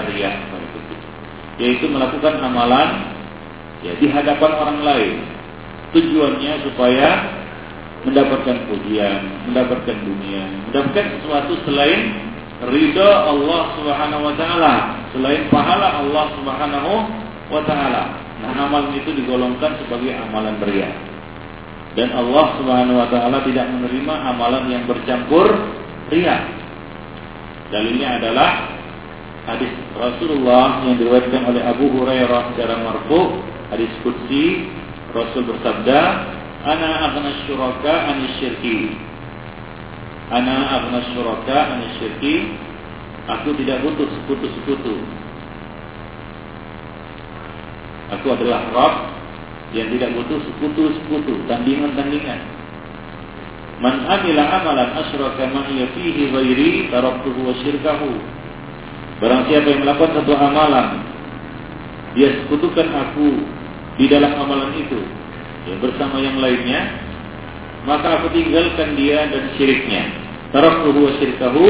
yaitu melakukan amalan ya di hadapan orang lain. Tujuannya supaya mendapatkan pujian, mendapatkan dunia, mendapatkan sesuatu selain ridha Allah Subhanahu wa taala, selain pahala Allah Subhanahu wa taala. Nah, amal itu digolongkan sebagai amalan beria dan Allah Subhanahu wa taala tidak menerima amalan yang bercampur riya. Dalilnya adalah hadis Rasulullah yang diriwayatkan oleh Abu Hurairah secara marfu, hadis qudsi Rasul bersabda, "Ana aghna syuraka an syirki." Ana aghna syuraka an syirki. Aku tidak butuh sekutu-sekutu. Aku adalah Rabb yang tidak butuh sekutu-sekutu, tandingan-tandingan. Man amila amalan asyraka ma'iya fihi ghairi taraktuhu wa syirkahu. Barang siapa yang melakukan satu amalan dia sekutukan aku di dalam amalan itu ya, bersama yang lainnya, maka aku tinggalkan dia dan syiriknya. Taraktuhu wa syirkahu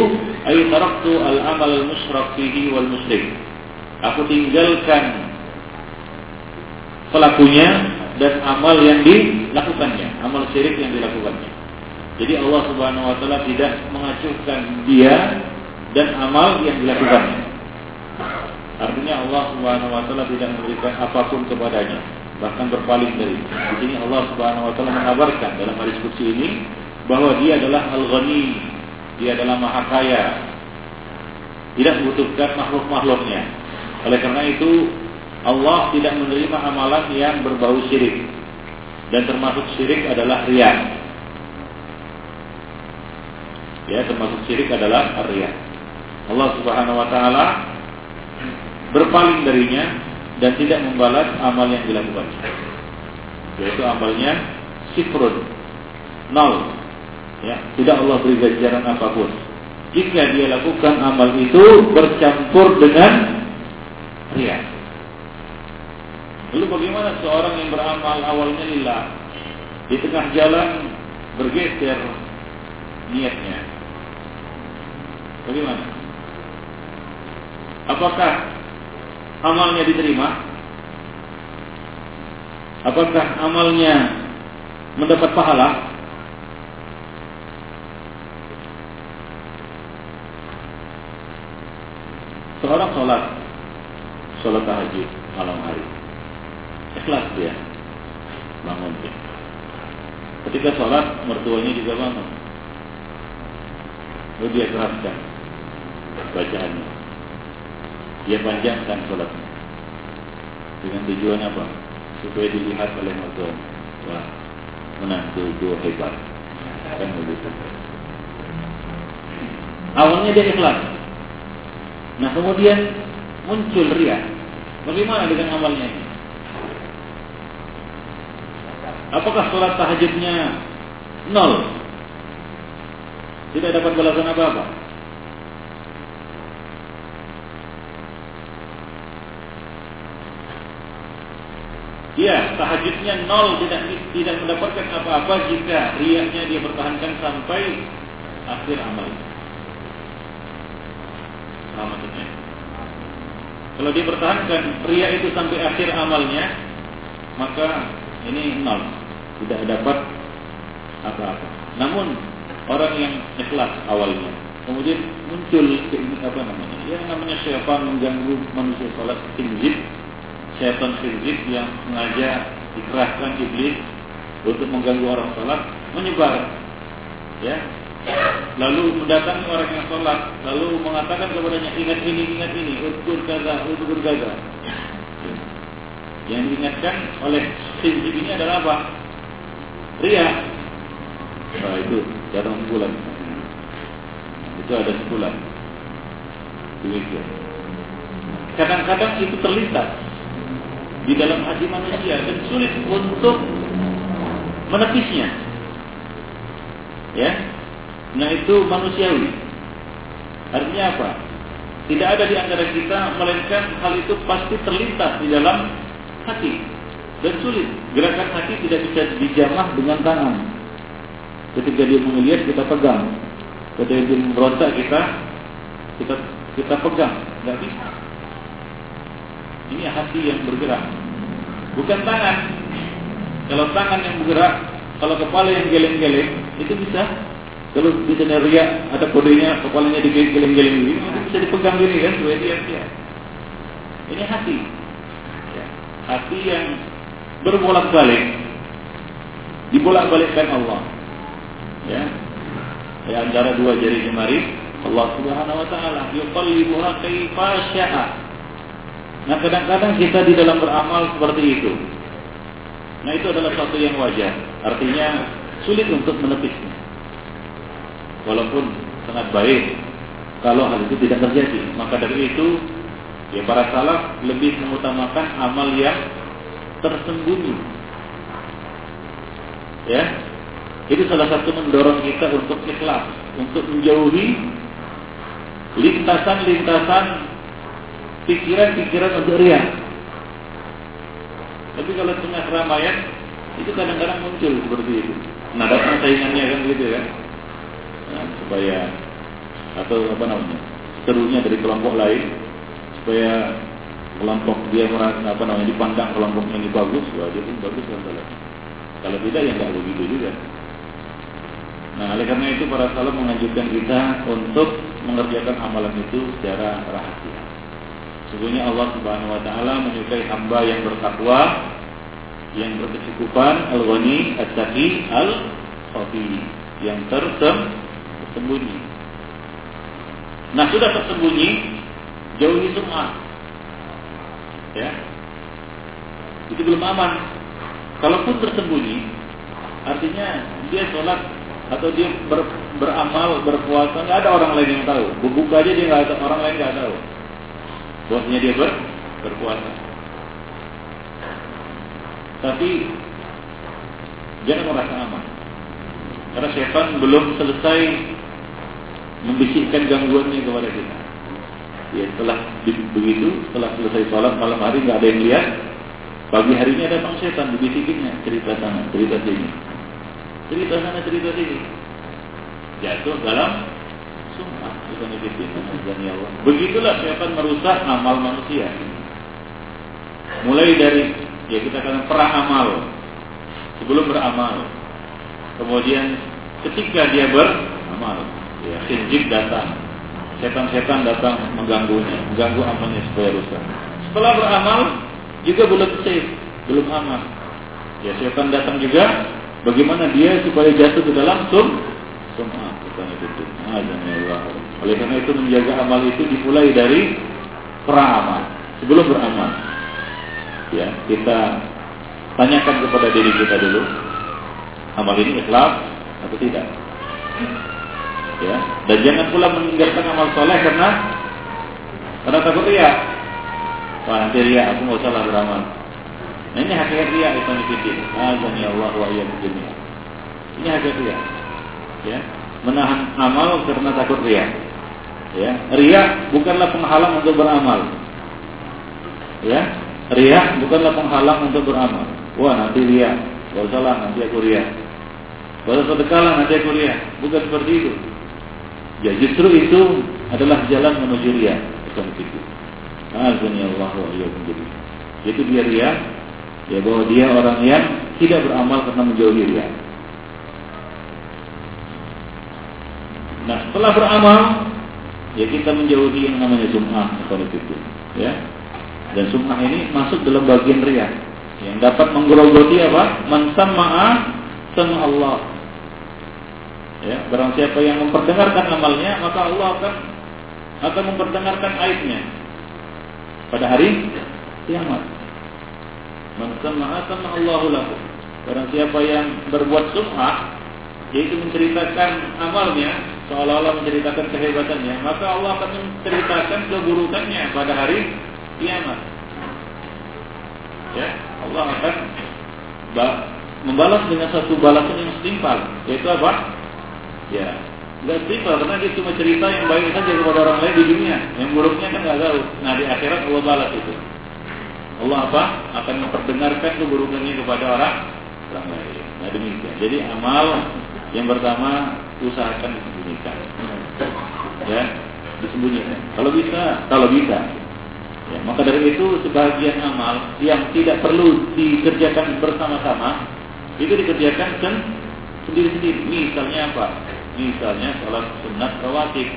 ay taraktu al-amal al-musyrak fihi wal musyrik. Aku tinggalkan pelakunya dan amal yang dilakukannya, amal syirik yang dilakukannya. Jadi Allah Subhanahu wa taala tidak mengacuhkan dia dan amal yang dilakukannya. Artinya Allah Subhanahu wa taala tidak memberikan apa pun kepadanya, bahkan berpaling dari. Di sini Allah Subhanahu wa taala mengabarkan dalam hadis ini bahwa dia adalah Al-Ghani, dia adalah Maha Kaya. Tidak membutuhkan makhluk-makhluknya. Oleh karena itu Allah tidak menerima amalan yang berbau syirik. Dan termasuk syirik adalah riya. Ya, termasuk syirik adalah riya. Allah Subhanahu wa taala berpaling darinya dan tidak membalas amal yang dilakukannya. Yaitu amalnya sifrun, nol. Ya, tidak Allah beri ganjaran apa pun. Jika dia lakukan amal itu bercampur dengan ria. Lalu bagaimana seorang yang beramal awalnya lillah di tengah jalan bergeser niatnya? Bagaimana? Apakah amalnya diterima? Apakah amalnya mendapat pahala? Seorang sholat, sholat tahajud malam hari, ikhlas dia bangun dia. Ketika sholat, mertuanya juga bangun. Lalu dia keraskan bacaannya dia panjangkan sholatnya dengan tujuan apa? Supaya dilihat oleh mertua. Wah, menantu dua hebat. Kan begitu. Awalnya dia ikhlas. Nah kemudian muncul ria. Bagaimana dengan amalnya ini? Apakah sholat tahajudnya nol? Tidak dapat balasan apa-apa. Ya, tahajudnya nol tidak tidak mendapatkan apa-apa jika riaknya dia pertahankan sampai akhir amal. Sama maksudnya. Kalau dia pertahankan itu sampai akhir amalnya, maka ini nol, tidak dapat apa-apa. Namun orang yang ikhlas awalnya, kemudian muncul apa namanya? Ya namanya syaitan mengganggu manusia salat tinggi setan khinzib yang sengaja dikerahkan iblis untuk mengganggu orang sholat menyebar ya lalu mendatangi orang yang sholat lalu mengatakan kepadanya ingat ini ingat ini ukur gaza ukur gaza yang diingatkan oleh khinzib ini adalah apa ria nah, itu datang sebulan itu ada sebulan demikian kadang-kadang itu terlintas di dalam hati manusia dan sulit untuk menepisnya. Ya. Nah itu manusiawi. Artinya apa? Tidak ada di antara kita melainkan hal itu pasti terlintas di dalam hati dan sulit. Gerakan hati tidak bisa dijamah dengan tangan. Ketika dia melihat kita pegang. Ketika dia memberontak kita kita kita pegang, nggak bisa. Ini hati yang bergerak. Bukan tangan. Kalau tangan yang bergerak, kalau kepala yang geleng-geleng, itu bisa. Kalau bisa ria ada kodenya, kepalanya digeleng-geleng ini, itu bisa dipegang gini kan, dia dia. Ini hati. Ya. Hati yang berbolak-balik, dibolak-balikkan Allah. Ya. Ya antara dua jari jemari Allah Subhanahu wa taala yuqallibuha kaifa syaa Nah kadang-kadang kita di dalam beramal seperti itu. Nah itu adalah sesuatu yang wajar. Artinya sulit untuk menepisnya. Walaupun sangat baik kalau hal itu tidak terjadi. Maka dari itu ya para salaf lebih mengutamakan amal yang tersembunyi. Ya, itu salah satu mendorong kita untuk ikhlas, untuk menjauhi lintasan-lintasan pikiran-pikiran untuk ria. Tapi kalau tengah keramaian itu kadang-kadang muncul seperti itu. Nah datang saingannya kan gitu ya. Nah, supaya atau apa namanya serunya dari kelompok lain supaya kelompok dia merasa apa namanya dipandang kelompoknya ini bagus, wah dia pun bagus kan Kalau tidak ya nggak begitu juga. Nah, oleh karena itu para salaf menganjurkan kita untuk mengerjakan amalan itu secara rahasia. Sesungguhnya Allah Subhanahu wa taala menyukai hamba yang bertakwa, yang berkecukupan, al-ghani, at-taqi, al-khafi, yang tersembunyi. Nah, sudah tersembunyi, jauhi sum'ah. Ya. Itu belum aman. Kalaupun tersembunyi, artinya dia sholat atau dia ber, beramal berpuasa nggak ada orang lain yang tahu. Berbuka aja dia nggak ada orang lain nggak tahu. Bosnya dia ber, berpuasa. Tapi jangan merasa aman. Karena setan belum selesai membisikkan gangguannya kepada kita ya setelah begitu setelah selesai sholat malam hari nggak ada yang lihat. Pagi harinya datang setan dibisikinnya cerita sana cerita sini. Cerita sana cerita sini. Jatuh dalam sumpah bukan ya Allah. Begitulah syaitan merusak amal manusia. Mulai dari ya kita katakan amal sebelum beramal. Kemudian ketika dia beramal ya sinjik datang setan-setan datang mengganggunya mengganggu amalnya supaya rusak setelah beramal juga belum safe belum aman ya setan datang juga Bagaimana dia supaya jatuh ke dalam sum sum'ah bukan itu. Allah. Oleh karena itu menjaga amal itu dimulai dari peramal sebelum beramal. Ya, kita tanyakan kepada diri kita dulu, amal ini ikhlas atau tidak. Ya, dan jangan pula meninggalkan amal soleh karena karena takut ria. Wah nanti ria, aku mau salah beramal. Nah ini hakikat ria itu nifidin. Azani Allah wa jami'an. Ini hakikat ria. Ya, menahan amal karena takut ria. Ya, ria bukanlah penghalang untuk beramal. Ya, ria bukanlah penghalang untuk beramal. Wah nanti ria, gak usah lah nanti aku ria. Usah sedekah nanti aku ria. Bukan seperti itu. Ya justru itu adalah jalan menuju ria. Bukan itu. Allah wa iyyakum jami'an. Itu dia ria ya bahwa dia orang yang tidak beramal karena menjauhi dia. Nah setelah beramal ya kita menjauhi yang namanya sum'ah atau itu ya dan sum'ah ini masuk dalam bagian ria yang dapat menggerogoti apa ma'a sama Allah ya barang siapa yang memperdengarkan amalnya maka Allah akan akan memperdengarkan aibnya pada hari kiamat Man sama'a sama Allahu lahu. Barang siapa yang berbuat sum'ah yaitu menceritakan amalnya seolah-olah menceritakan kehebatannya, maka Allah akan menceritakan keburukannya pada hari kiamat. Ya, Allah akan membalas dengan satu balasan yang setimpal, yaitu apa? Ya, nggak setimpal karena dia cuma cerita yang baik saja kepada orang lain di dunia, yang buruknya kan nggak tahu. Nah di akhirat Allah balas itu. Allah apa? Akan memperdengarkan keburukannya kepada orang orang lain. Nah demikian. Jadi amal yang pertama usahakan disembunyikan. Ya, disembunyikan. Kalau bisa, kalau bisa. Ya, maka dari itu sebagian amal yang tidak perlu dikerjakan bersama-sama itu dikerjakan kan sendiri-sendiri. Misalnya apa? Misalnya sholat sunat rawatib.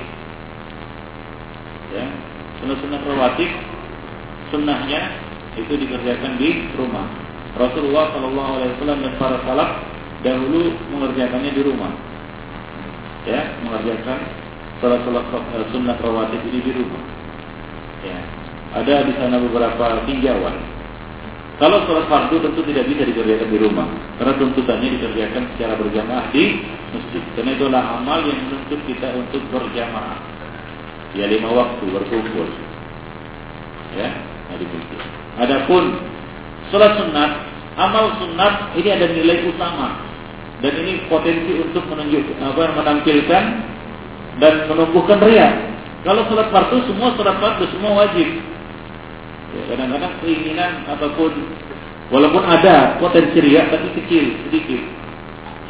Ya, sunat sunat rawatib sunnahnya itu dikerjakan di rumah. Rasulullah Shallallahu Alaihi Wasallam dan para salaf dahulu mengerjakannya di rumah. Ya, mengerjakan salat-salat eh, sunnah rawatib ini di rumah. Ya, ada di sana beberapa tinjauan. Kalau sholat fardu tentu tidak bisa dikerjakan di rumah, karena tuntutannya dikerjakan secara berjamaah di masjid. Karena itulah amal yang menuntut kita untuk berjamaah. Ya lima waktu berkumpul. Ya, nah demikian. Adapun sholat sunat, amal sunat ini ada nilai utama dan ini potensi untuk menunjuk apa menampilkan dan menumbuhkan ria. Kalau sholat fardu semua sholat fardu semua wajib. Kadang-kadang keinginan ataupun Walaupun ada potensi riak tapi kecil, sedikit.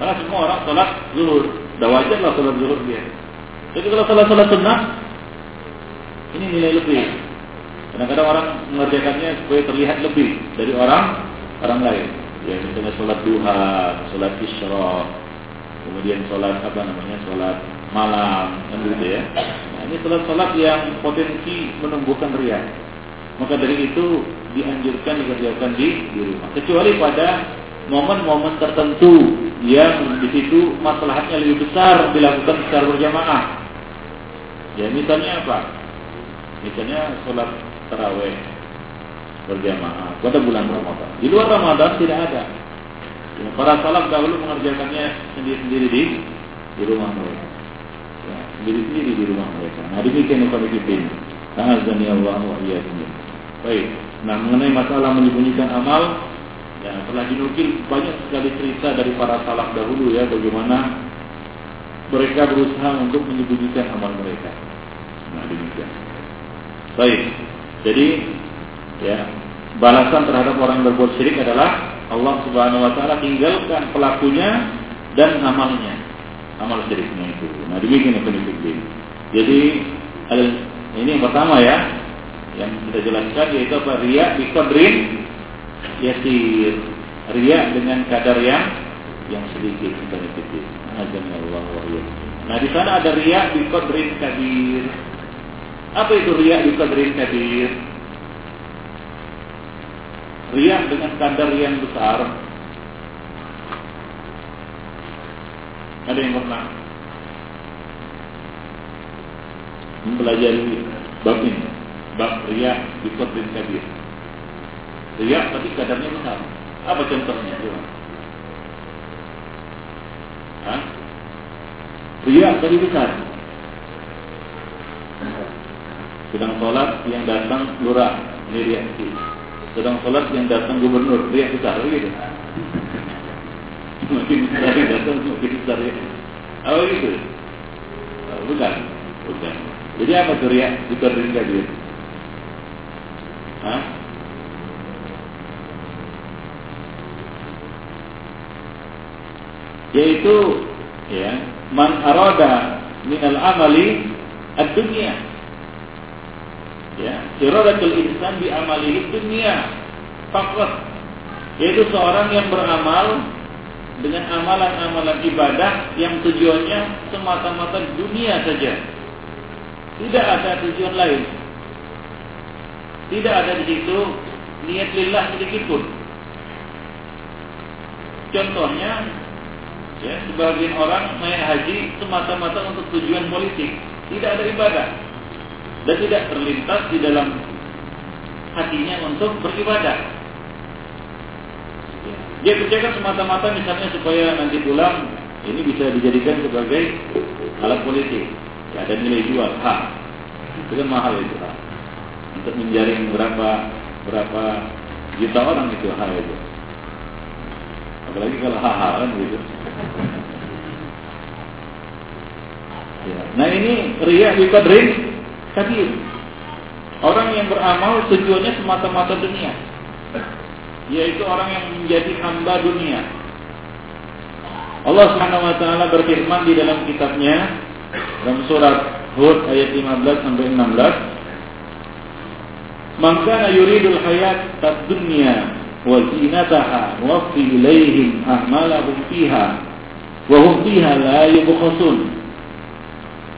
Karena semua orang sholat zuhur, dah wajar lah sholat zuhur dia. Tapi kalau sholat sholat sunnah, ini nilai lebih. Kadang-kadang orang mengerjakannya supaya terlihat lebih dari orang orang lain. Ya misalnya sholat duha, sholat isyraq, kemudian sholat apa namanya sholat malam, kan gitu ya. Nah, ini sholat-sholat yang potensi menumbuhkan riak. Maka dari itu dianjurkan dikerjakan di, di rumah. Kecuali pada momen-momen tertentu yang di situ masalahnya lebih besar dilakukan secara berjamaah. Ya misalnya apa? Misalnya sholat taraweh berjamaah pada bulan Ramadan. Di luar Ramadan tidak ada. Ya, para salaf dahulu mengerjakannya sendiri-sendiri di di rumah mereka. Ya, sendiri-sendiri di rumah mereka. Nah demikian yang kami pimpin. Ta'azani Allah wa iyyakum. Baik. Nah, mengenai masalah menyembunyikan amal, ya telah dinukil banyak sekali cerita dari para salaf dahulu ya bagaimana mereka berusaha untuk menyembunyikan amal mereka. Nah, demikian. Baik. Jadi, ya, balasan terhadap orang yang berbuat syirik adalah Allah Subhanahu wa taala tinggalkan pelakunya dan amalnya. Amal syiriknya itu. Nah, demikian yang penting. Jadi, ini yang pertama ya, yang kita jelaskan yaitu apa ria di kodrin yasir ria dengan kadar yang yang sedikit kita sedikit Allah Nah di sana ada ria di kodrin kabir. Apa itu ria di kodrin kabir? Ria dengan kadar yang besar. Ada yang pernah mempelajari bab ini? Bab riya di bin kabir. Riya tapi kadarnya besar. Apa contohnya? Coba. Hah? Riya tapi besar. Sedang sholat yang datang lurah, ini riya kecil. Sedang sholat yang datang gubernur, riya besar, gitu. Makin besar datang, makin besar ya. Apa gitu? Bukan, bukan. Jadi apa tuh riya bin kabir? Yaitu ya, man arada al amali ad-dunya. Ya, iradatul insan bi amali dunya faqat. Yaitu seorang yang beramal dengan amalan-amalan ibadah yang tujuannya semata-mata dunia saja. Tidak ada tujuan lain. Tidak ada di situ niat lillah sedikit pun. Contohnya, ya, sebagian orang naik haji semata-mata untuk tujuan politik, tidak ada ibadah dan tidak terlintas di dalam hatinya untuk beribadah. Dia kerjakan semata-mata misalnya supaya nanti pulang ini bisa dijadikan sebagai alat politik, ya, ada nilai jual, hak. Itu kan mahal itu hak untuk menjaring berapa berapa juta orang itu hal itu. Apalagi kalau hal-hal kan gitu. Ya. Nah ini ria di kadrin kabir. Orang yang beramal tujuannya semata-mata dunia. Yaitu orang yang menjadi hamba dunia. Allah Subhanahu wa taala berfirman di dalam kitabnya dalam surat Hud ayat 15 sampai 16 Man kana yuridul hayat ad-dunya wa zinataha wa fi ilaihim a'malahum fiha wa hum fiha la yubkhasun.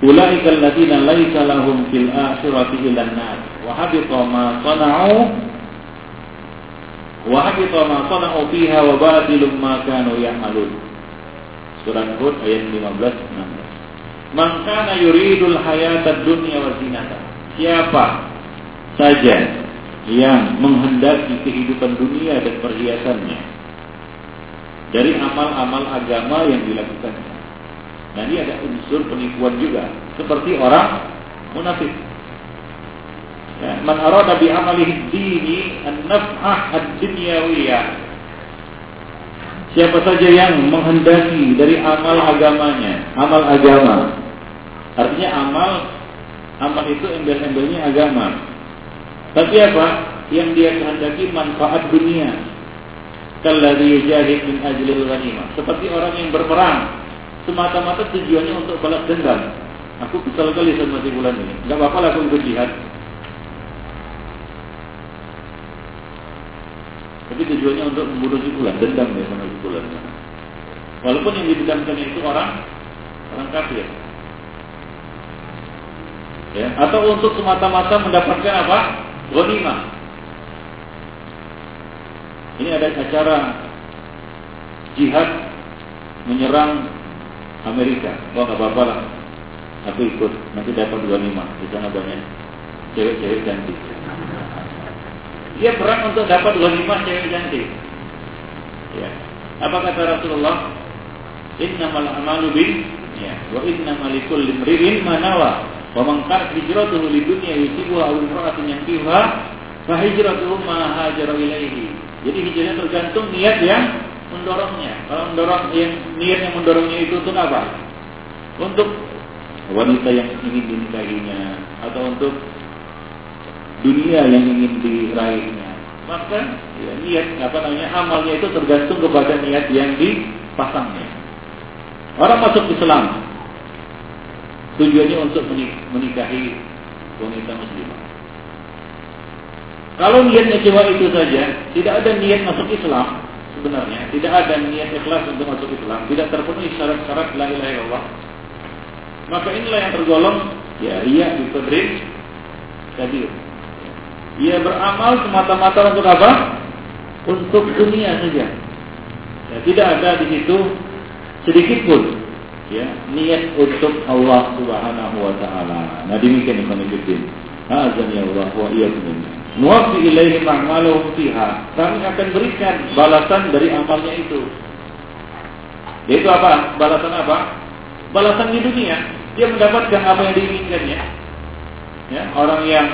Ulaika alladziina laisa lahum fil akhirati illa an-nar wa habita ma sana'u wa habita ma sana'u fiha wa batilum ma kanu ya'malun. Surat Hud ayat 15 16. Man kana yuridul hayata dunya wa zinataha. Siapa saja yang menghendaki kehidupan dunia dan perhiasannya dari amal-amal agama yang dilakukan. Nah ini ada unsur penipuan juga seperti orang munafik. Ya, man arada bi amalihi dini an-naf'ah ad-dunyawiyah. Siapa saja yang menghendaki dari amal agamanya, amal agama. Artinya amal amal itu embel-embelnya agama. Tapi apa? Yang dia kehendaki manfaat dunia. kalladzi yujahid min ajlil ghanimah. Seperti orang yang berperang semata-mata tujuannya untuk balas dendam. Aku kesal kali sama si bulan ini. Enggak apa-apa lah aku ikut jihad. Tapi tujuannya untuk membunuh si bulan, dendam ya sama si bulan. Walaupun yang didendamkan itu orang orang kafir. Ya, atau untuk semata-mata mendapatkan apa? Ghanimah. Ini ada acara jihad menyerang Amerika. Wah nggak apa-apa lah. Aku ikut. Nanti dapat lima. Di sana banyak cewek-cewek cantik. Dia perang untuk dapat lima cewek cantik. Ya. Apa kata Rasulullah? Innamal amalu bin ya. Wa innamal likulli imri'in ma nawa. Wa man kana hijratuhu lidunya yusibuha aw imra'atin yankihuha fa hijratuhu ma hajara ilaihi. Jadi hijrahnya tergantung niat yang mendorongnya. Kalau mendorong yang niat yang mendorongnya itu untuk apa? Untuk wanita yang ingin dinikahinya atau untuk dunia yang ingin diraihnya. Maka ya, niat apa namanya amalnya itu tergantung kepada niat yang dipasangnya. Orang masuk Islam tujuannya untuk menikahi wanita muslimah. Kalau niatnya cuma itu saja, tidak ada niat masuk Islam sebenarnya, tidak ada niat ikhlas untuk masuk Islam, tidak terpenuhi syarat-syarat la ilaha illallah. Maka inilah yang tergolong ya ria di pedrin kabir. Ia beramal semata-mata untuk apa? Untuk dunia saja. Ya, tidak ada di situ sedikit pun ya niat untuk Allah Subhanahu wa taala. Nah demikian ikhwan fillah. Azan ya Allah wa iyyakum. Nuwafi ilaihi ma'maluhum fiha. Kami akan berikan balasan dari amalnya itu. Yaitu apa? Balasan apa? Balasan di dunia. Dia mendapatkan apa yang diinginkannya. Ya, orang yang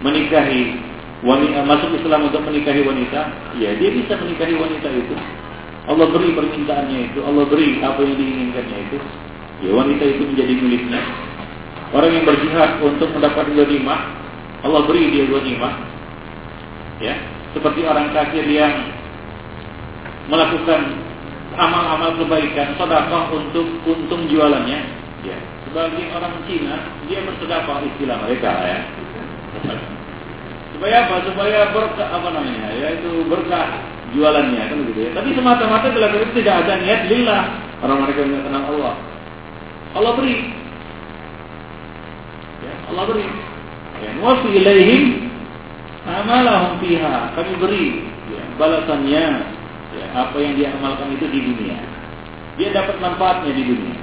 menikahi wanita masuk Islam untuk menikahi wanita, ya dia bisa menikahi wanita itu. Allah beri permintaannya itu, Allah beri apa yang diinginkannya itu. Ya wanita itu menjadi miliknya. Orang yang berjihad untuk mendapat ghanimah, Allah beri dia ghanimah. Ya, seperti orang kafir yang melakukan amal-amal kebaikan, sedekah untuk untung jualannya. Ya, sebagai orang Cina, dia bersedekah istilah mereka ya. Supaya apa? Supaya berkah apa namanya? Yaitu berkah jualannya kan begitu ya. Tapi semata-mata dilakukan itu tidak ada niat lillah. Orang mereka kenal Allah. Allah beri. Ya, Allah beri. Ya, wafi ilaihim amalahum fiha. Kami beri ya, balasannya ya, apa yang dia amalkan itu di dunia. Dia dapat manfaatnya di dunia.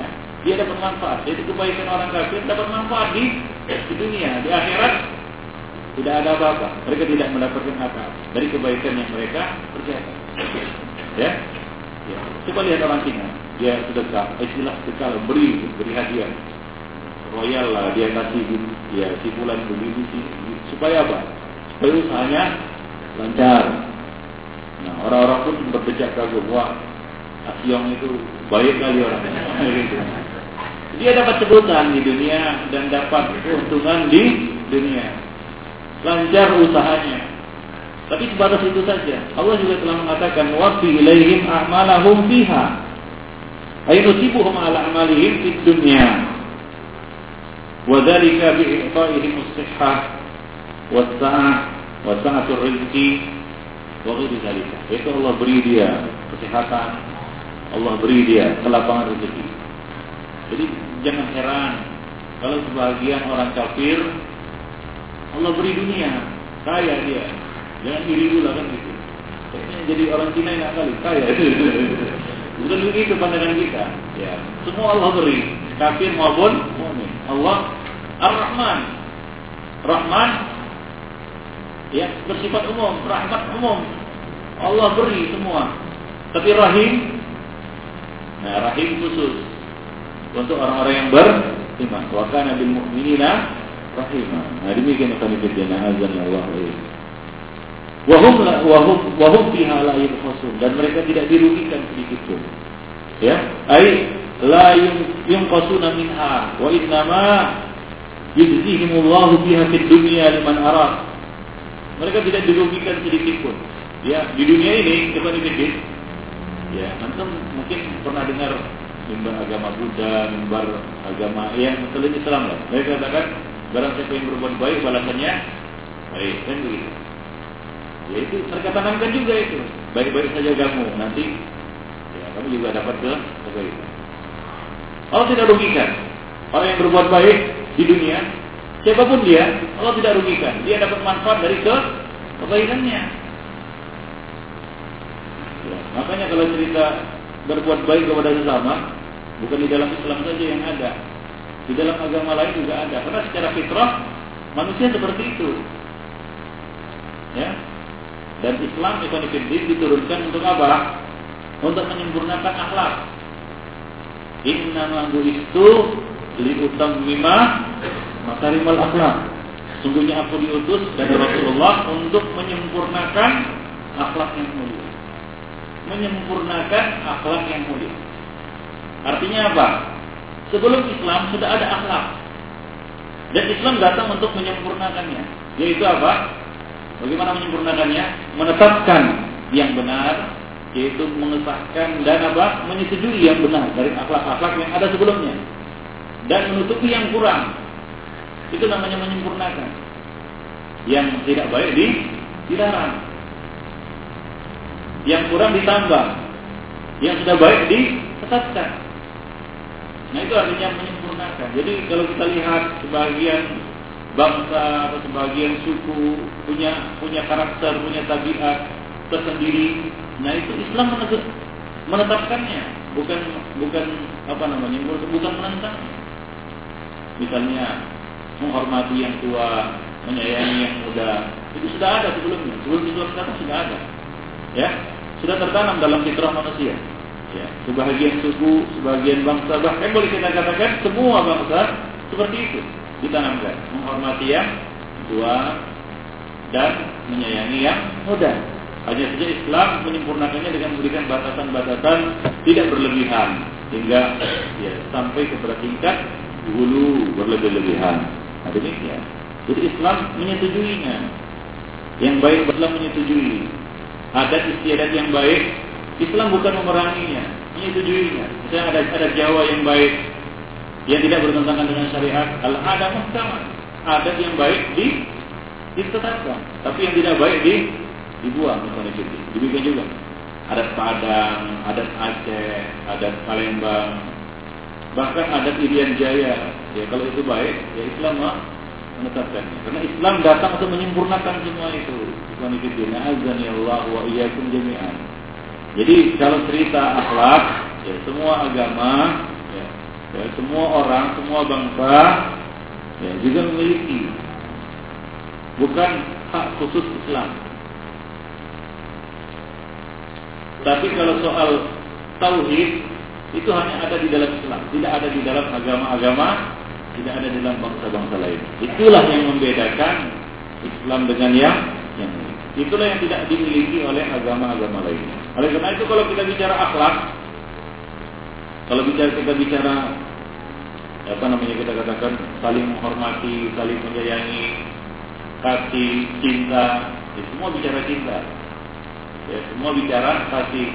Ya, dia dapat manfaat. Jadi kebaikan orang kafir dapat manfaat di, di dunia. Di akhirat tidak ada apa-apa. Mereka tidak mendapatkan apa dari kebaikan yang mereka kerjakan. Ya, ya. Coba lihat orang Cina. Dia sedekah, istilah sedekah beri, beri hadiah royal lah dia kasih ya si bulan begini sih supaya apa supaya usahanya lancar nah orang-orang pun berdecak kagum wah Asyong itu baik kali orang gitu. dia dapat sebutan di dunia dan dapat keuntungan di dunia lancar usahanya. Tapi sebatas itu saja. Allah juga telah mengatakan wafi ilaihim a'malahum fiha. Ayusibuhum amal amalihim di dunia. Wadalika bi i'ta'ihim as-sihhah was-sa'ah wa sa'atur rizqi wa ghairi dzalika. Itu Allah beri dia kesehatan, Allah beri dia kelapangan rezeki. Jadi jangan heran kalau sebagian orang kafir Allah beri dunia kaya dia jangan iri dulu kan gitu jadi orang Cina enak kali kaya bukan begitu pandangan kita ya semua Allah beri kafir maupun mukmin Allah Ar-Rahman. Rahman ya bersifat umum, rahmat umum. Allah beri semua. Tapi Rahim nah Rahim khusus untuk orang-orang yang beriman. Wa kana bil mu'minina rahimah. Nah demikian kami fillah azan Allah. Wahum wahum wahum fiha la dan mereka tidak dirugikan sedikit pun. Ya, ai la yunqasuna minha wa innama yujzihimullahu biha fid dunya liman arad. Mereka tidak dirugikan sedikit pun. Ya, di dunia ini coba dipikir. Ya, antum mungkin pernah dengar mimbar agama Buddha, mimbar agama yang selain Islam lah. Mereka katakan barang siapa yang berbuat baik balasannya baik kan begitu. Ya itu mereka tanamkan juga itu. Baik-baik saja kamu nanti ya, kamu juga dapat ke kebaikan. Allah tidak rugikan orang yang berbuat baik di dunia siapa pun dia Allah tidak rugikan dia dapat manfaat dari ke kebaikannya. Ya, makanya kalau cerita berbuat baik kepada sesama bukan di dalam Islam saja yang ada di dalam agama lain juga ada karena secara fitrah manusia seperti itu ya dan Islam Ikhwanifiddin diturunkan untuk apa? Untuk menyempurnakan akhlak. Inna itu liutammima makarimal akhlak. Sungguhnya aku diutus dari Rasulullah untuk menyempurnakan akhlak yang mulia. Menyempurnakan akhlak yang mulia. Artinya apa? Sebelum Islam sudah ada akhlak. Dan Islam datang untuk menyempurnakannya. Yaitu apa? Bagaimana menyempurnakannya? Menetapkan yang benar, yaitu mengesahkan dan apa? Menyetujui yang benar dari akhlak-akhlak yang ada sebelumnya. Dan menutupi yang kurang. Itu namanya menyempurnakan. Yang tidak baik di dilarang. Yang kurang ditambah. Yang sudah baik ditetapkan. Nah itu artinya menyempurnakan. Jadi kalau kita lihat sebagian bangsa atau sebagian suku punya punya karakter, punya tabiat tersendiri. Nah itu Islam menetapkannya, bukan bukan apa namanya, bukan menentang. Misalnya menghormati yang tua, menyayangi yang muda, itu sudah ada sebelumnya. Sebelum Islam datang sudah ada, ya, sudah tertanam dalam fitrah manusia. Ya, sebagian suku, sebagian bangsa, bahkan boleh kita katakan semua bangsa seperti itu ditanamkan menghormati yang tua dan menyayangi yang muda. Hanya saja Islam menyempurnakannya dengan memberikan batasan-batasan tidak berlebihan hingga ya, sampai kepada tingkat hulu berlebih-lebihan. Nah, demikian. Jadi Islam menyetujuinya. Yang baik Islam menyetujui. Adat istiadat yang baik Islam bukan memeranginya, menyetujuinya. Misalnya ada ada Jawa yang baik, yang tidak bertentangan dengan syariat al ada muhkamah adat yang baik di ditetapkan tapi yang tidak baik di dibuang misalnya gitu. Demikian juga. Adat Padang adat Aceh adat Palembang bahkan adat Irian Jaya. Ya kalau itu baik ya Islam mah menetapkannya. Karena Islam datang untuk menyempurnakan semua itu. Ikhwan azan ya Allah wa iyyakum jami'an jadi kalau cerita akhlak ya semua agama ya, semua orang, semua bangsa ya, juga memiliki bukan hak khusus Islam. Tapi kalau soal tauhid itu hanya ada di dalam Islam, tidak ada di dalam agama-agama, tidak ada di dalam bangsa-bangsa lain. Itulah yang membedakan Islam dengan yang yang Itulah yang tidak dimiliki oleh agama-agama lain. Oleh karena itu kalau kita bicara akhlak, kalau bicara kita bicara apa namanya kita katakan saling menghormati, saling menyayangi, kasih, cinta, ya, semua bicara cinta. Ya, semua bicara kasih,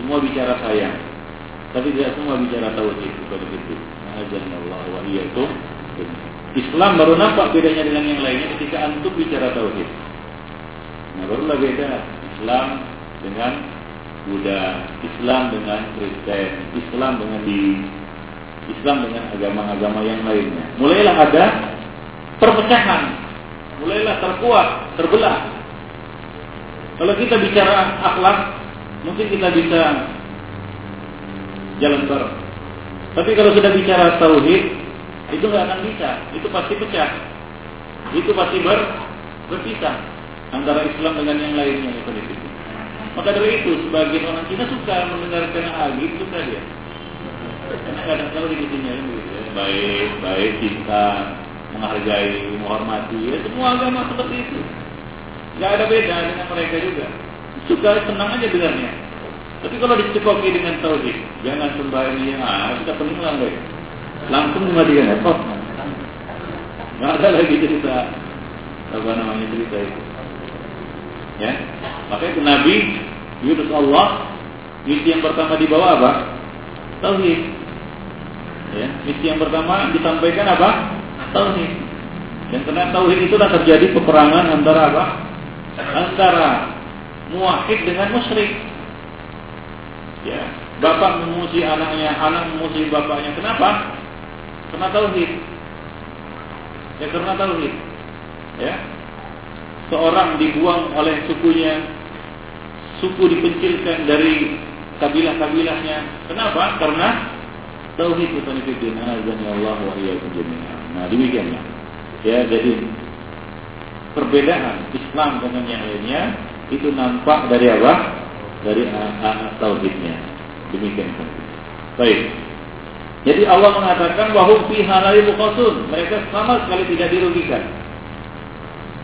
semua bicara sayang. Tapi tidak semua bicara tauhid kepada itu. Allah wa itu Islam baru nampak bedanya dengan yang lainnya ketika antum bicara tauhid. Nah, barulah beda Islam dengan Buddha, Islam dengan Kristen, Islam dengan di Islam dengan agama-agama yang lainnya. Mulailah ada perpecahan, mulailah terkuat, terbelah. Kalau kita bicara akhlak, mungkin kita bisa jalan bareng. Tapi kalau sudah bicara tauhid, itu nggak akan bisa. Itu pasti pecah. Itu pasti ber, berpisah antara Islam dengan yang lainnya. Maka dari itu, sebagian orang Cina suka mendengarkan hadis, suka dia. Karena kadang-kadang di sini begitu ya. Baik, baik, cinta, menghargai, menghormati. Ya, semua agama seperti itu. Gak ada beda dengan mereka juga. Suka senang aja dengarnya. Tapi kalau dicekoki dengan tauhid, jangan sembahyang ah kita pening lah mereka. Langsung ya, kok. Gak ada lagi cerita apa namanya cerita itu. Ya, makanya Nabi Yunus Allah misi yang pertama dibawa apa? Tauhid. Ya, misi yang pertama disampaikan apa? Tauhid. Dan karena tauhid itu terjadi peperangan antara apa? Antara muwahhid dengan musyrik. Ya, bapak memuji anaknya, anak memuji bapaknya. Kenapa? Karena tauhid. Ya karena tauhid. Ya. Seorang dibuang oleh sukunya, suku dipencilkan dari kabilah-kabilahnya. Kenapa? Karena tauhid itu azan Allah wa. Nah, demikianlah. Ya, jadi perbedaan Islam dengan yang lainnya itu nampak dari apa? Dari tauhidnya. Demikian. Baik. Jadi Allah mengatakan bahwa fiha la Mereka sama sekali tidak dirugikan.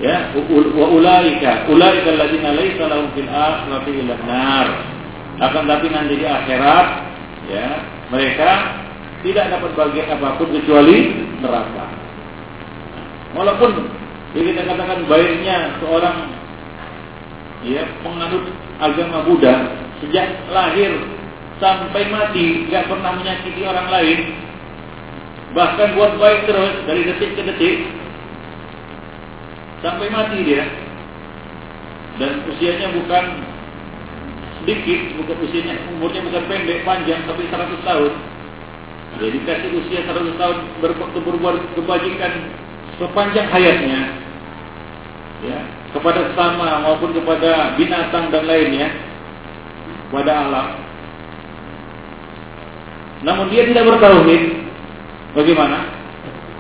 Ya, wa ulaika, ulaika alladziina laisa lahum fil akhirati illa nar. Akan tapi nanti di akhirat ya, mereka tidak dapat bagian apa pun kecuali neraka. Walaupun kita katakan baiknya seorang ya penganut agama Buddha sejak lahir sampai mati nggak pernah menyakiti orang lain bahkan buat baik terus dari detik ke detik sampai mati dia. Dan usianya bukan sedikit bukan usianya umurnya bukan pendek panjang tapi 100 tahun. Jadi kasih usia 100 tahun berbuat kebajikan sepanjang hayatnya ya kepada sama maupun kepada binatang dan lainnya pada alam. Namun dia tidak bertauhid, bagaimana?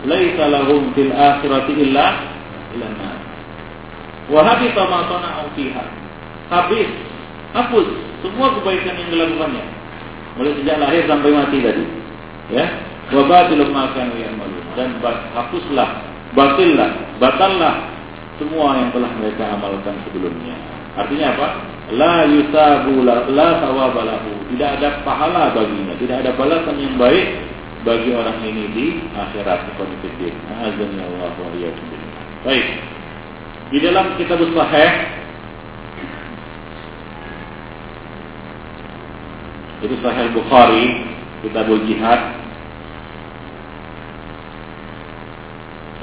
Laisa lahum fil akhirati illa illa nar. Wa habita ma sana'u fiha. Habis, hapus semua kebaikan yang dilakukannya. Mulai sejak lahir sampai mati tadi. Ya. Wa batilum ma kanu ya'malun. Dan hapuslah, batillah, batallah semua yang telah mereka amalkan sebelumnya. Artinya apa? la yusabu la, la tawabalahu. Tidak ada pahala baginya, tidak ada balasan yang baik bagi orang ini di akhirat Allah wa Baik. Di dalam kitab Sahih itu Sahih Bukhari, Kitabul Jihad.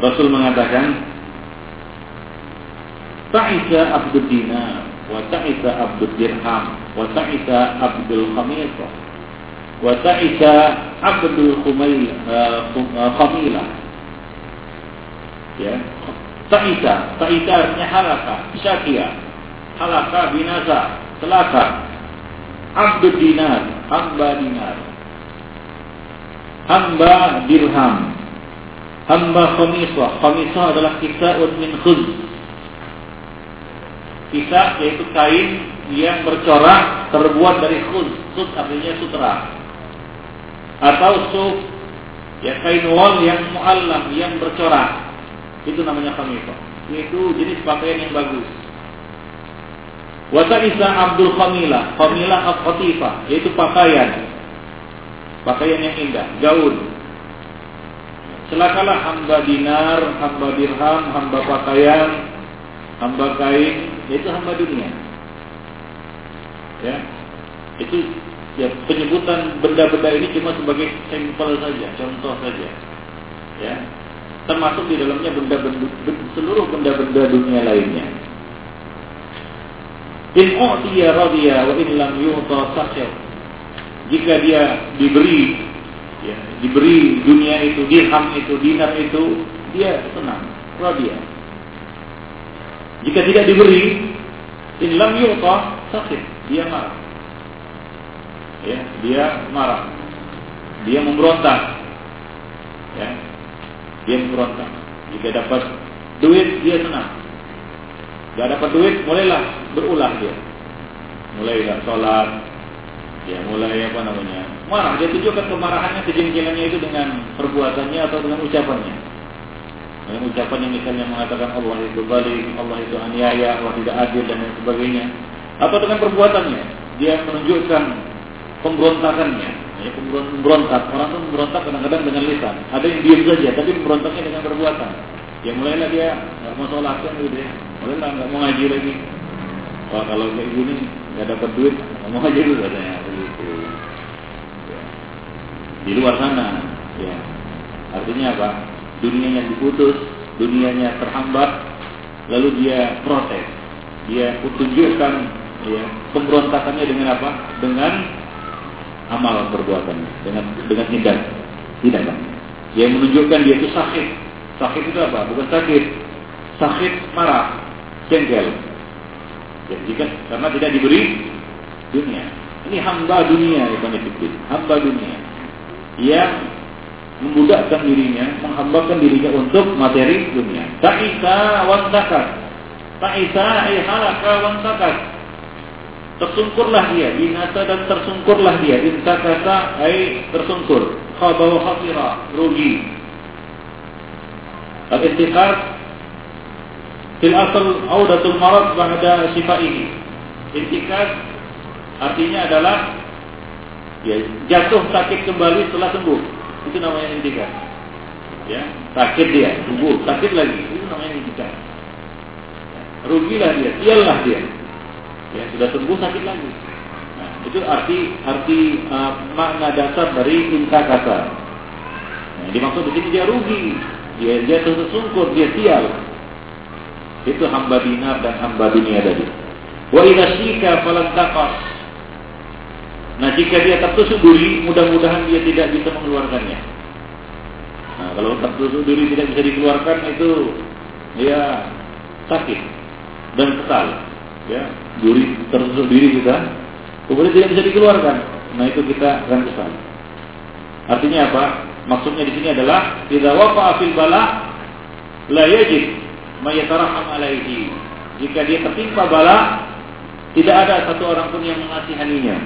Rasul mengatakan, Ta'isa abdul dinar wa ta'isa abdul dirham wa ta'isa abdul khamisah wa ta'isa abdul khamilah ya ta'isa ta'isa artinya halaka syakia halaka binasa celaka abdul dinar hamba dinar. Hamba dirham. Hamba khamisah khamisah adalah kisah min khuz. Kisah yaitu kain yang bercorak terbuat dari khuz. Khuz artinya sutra. Atau suf ya kain wol yang muallam yang bercorak. Itu namanya khamisah. Itu jenis pakaian yang bagus. Wata Isa Abdul Khamilah, Khamilah al yaitu pakaian. Pakaian yang indah, gaun. Celakalah hamba dinar, hamba dirham, hamba pakaian, hamba kain, yaitu hamba dunia. Ya, itu ya penyebutan benda-benda ini cuma sebagai sampel saja, contoh saja. Ya, termasuk di dalamnya benda-benda seluruh benda-benda dunia lainnya. In u'tiya radiya wa in lam yu'ta sakhir. Jika dia diberi ya, diberi dunia itu, dirham itu, dinar itu, dia senang, radiya. Jika tidak diberi, in lam yu'ta sakit, dia marah. Ya, dia marah. Dia memberontak. Ya. Dia memberontak. Jika dapat duit, dia senang. Gak dapat duit, mulailah berulah dia. Mulailah sholat, ya mulai apa namanya marah dia tunjukkan kemarahannya kejengkelannya itu dengan perbuatannya atau dengan ucapannya dengan ucapan yang misalnya mengatakan Allah itu balik, Allah itu aniaya, Allah tidak adil dan sebagainya. Atau dengan perbuatannya, dia menunjukkan pemberontakannya. Ya, pemberontak. Orang itu memberontak kadang-kadang dengan lisan. Ada yang diam saja, tapi memberontaknya dengan perbuatan. Ya mulailah dia nggak mau sholat kan gitu ya. Mulailah nggak mau ngaji lagi. Wah kalau kayak gini nggak dapat duit, ngomong aja dulu katanya begitu. Ya. Di luar sana, ya. Artinya apa? Dunianya diputus, dunianya terhambat, lalu dia protes, dia tunjukkan ya pemberontakannya dengan apa? Dengan amal perbuatannya, dengan dengan tindak tindakan. Yang menunjukkan dia itu sakit. Sakit itu apa? Bukan sakit, sakit marah, jengkel. Ya, jika karena tidak diberi dunia. Ini hamba dunia, ya hamba dunia yang membudakkan dirinya, menghambakan dirinya untuk materi dunia. Ta'isa wantakat. Ta'isa ay halaka wantakat. Tersungkurlah dia, binasa dan tersungkurlah dia. Intakasa ay tersungkur. Khabaw khafira, rugi. Al-istiqar fil asal audatul marad ba'da ini. Intikas artinya adalah ya, jatuh sakit kembali setelah sembuh. Itu namanya intikaf. Ya, sakit dia, sembuh, sakit lagi. Itu namanya intikaf. Rugilah dia, siallah dia. Ya, sudah sembuh sakit lagi. Nah, itu arti arti uh, makna dasar dari intakasa. Nah, dimaksud di sini dia rugi, dia dia tersungkur, dia sial. Itu hamba dinar dan hamba dunia tadi. Wa idza syika falan Nah jika dia tertusuk duri, mudah-mudahan dia tidak bisa mengeluarkannya. Nah kalau tertusuk duri tidak bisa dikeluarkan itu dia sakit dan kesal. Ya, duri tertusuk diri kita, kemudian tidak bisa dikeluarkan. Nah itu kita akan kesal. Artinya apa? Maksudnya di sini adalah tidak wafa fil bala la yajid mayataraham alaihi. Jika dia tertimpa bala, tidak ada satu orang pun yang mengasihaninya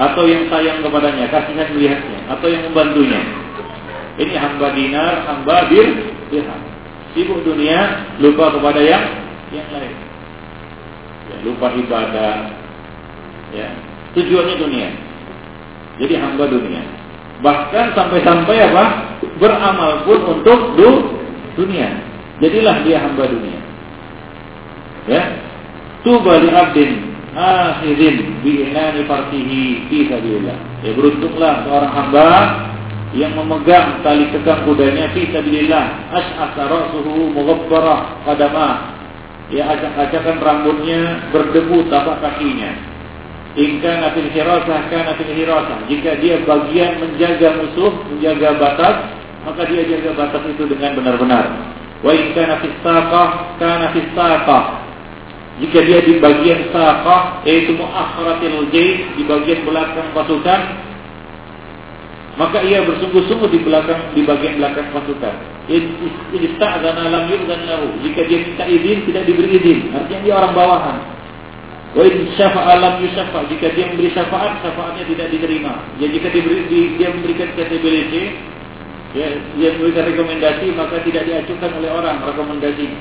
atau yang sayang kepadanya, kasihan melihatnya, atau yang membantunya. Ini hamba dinar, hamba bir, dirham. Sibuk dunia, lupa kepada yang yang lain. Ya, lupa ibadah. Ya, tujuannya dunia. Jadi hamba dunia. Bahkan sampai-sampai apa? Beramal pun untuk du, dunia. Jadilah dia hamba dunia. Ya. Tuba li abdin akhirin bi inani farsihi fi sabilillah. Ya beruntunglah seorang hamba yang memegang tali kekang kudanya fi sabilillah as'asa ra'suhu mughabbara qadama ya acak-acakan rambutnya berdebu tapak kakinya. Ingka nafil hirasah fil hirasah. Jika dia bagian menjaga musuh menjaga batas maka dia jaga batas itu dengan benar-benar. Wa ingka nafis saqah kana saqah. Jika dia di bagian saqah yaitu muakhiratil jaysh di bagian belakang pasukan maka ia bersungguh-sungguh di belakang di bagian belakang pasukan. Ista'zana lam yu'zan lahu. Jika dia minta izin tidak diberi izin, artinya dia orang bawahan. Wa in syafa'a lam yusyafa. Jika dia memberi syafaat, syafaatnya tidak diterima. Ya jika diberi, di, dia memberikan credibility, ya, dia memberikan rekomendasi, maka tidak diajukan oleh orang rekomendasinya.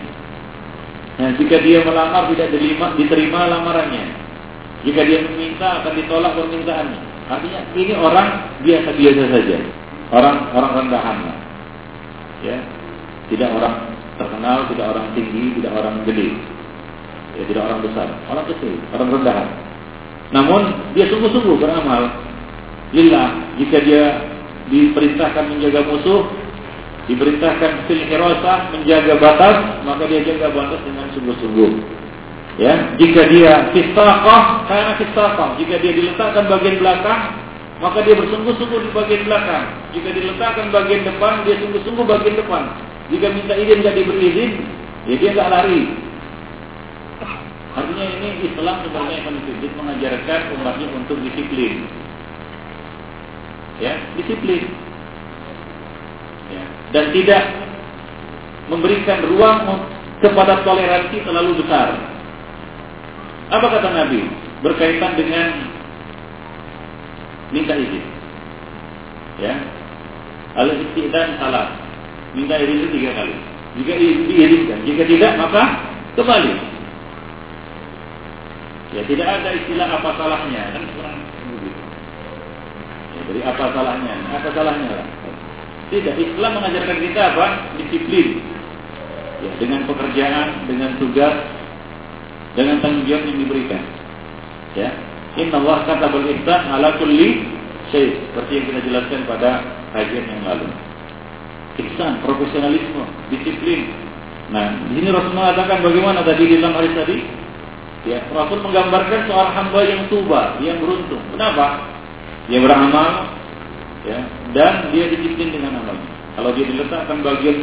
Nah, jika dia melamar tidak diterima, diterima lamarannya. Jika dia meminta akan ditolak permintaannya. Artinya ini orang biasa-biasa saja. Orang orang rendahan. Ya. Tidak orang terkenal, tidak orang tinggi, tidak orang gede. Ya, tidak orang besar, orang kecil, orang rendahan. Namun dia sungguh-sungguh beramal lillah jika dia diperintahkan menjaga musuh diperintahkan fil menjaga batas, maka dia jaga batas dengan sungguh-sungguh. Ya, jika dia fistaqah, karena fistaqah. Jika dia diletakkan bagian belakang, maka dia bersungguh-sungguh di bagian belakang. Jika diletakkan bagian depan, dia sungguh-sungguh bagian depan. Jika minta izin tidak diberi izin, ya dia nggak lari. Artinya ini Islam sebenarnya akan ditujukan mengajarkan umatnya untuk disiplin. Ya, disiplin dan tidak memberikan ruang kepada toleransi terlalu besar. Apa kata Nabi berkaitan dengan minta izin? Ya, al istidan salah. Minta izin tiga kali. Jika diizinkan, jika tidak maka kembali. Ya tidak ada istilah apa salahnya kan kurang Ya, jadi apa salahnya? Apa salahnya lah? Tidak, Islam mengajarkan kita apa? Disiplin. Ya, dengan pekerjaan, dengan tugas, dengan tanggung jawab yang diberikan. Ya. Inna Allah kata ihsan ala kulli syai. Seperti yang kita jelaskan pada kajian yang lalu. Ihsan, profesionalisme, disiplin. Nah, di sini Rasul mengatakan bagaimana tadi di dalam hadis tadi? Ya, Rasul menggambarkan seorang hamba yang tuba, yang beruntung. Kenapa? Dia beramal, ya, dan dia disiplin dengan amalnya. Kalau dia diletakkan bagian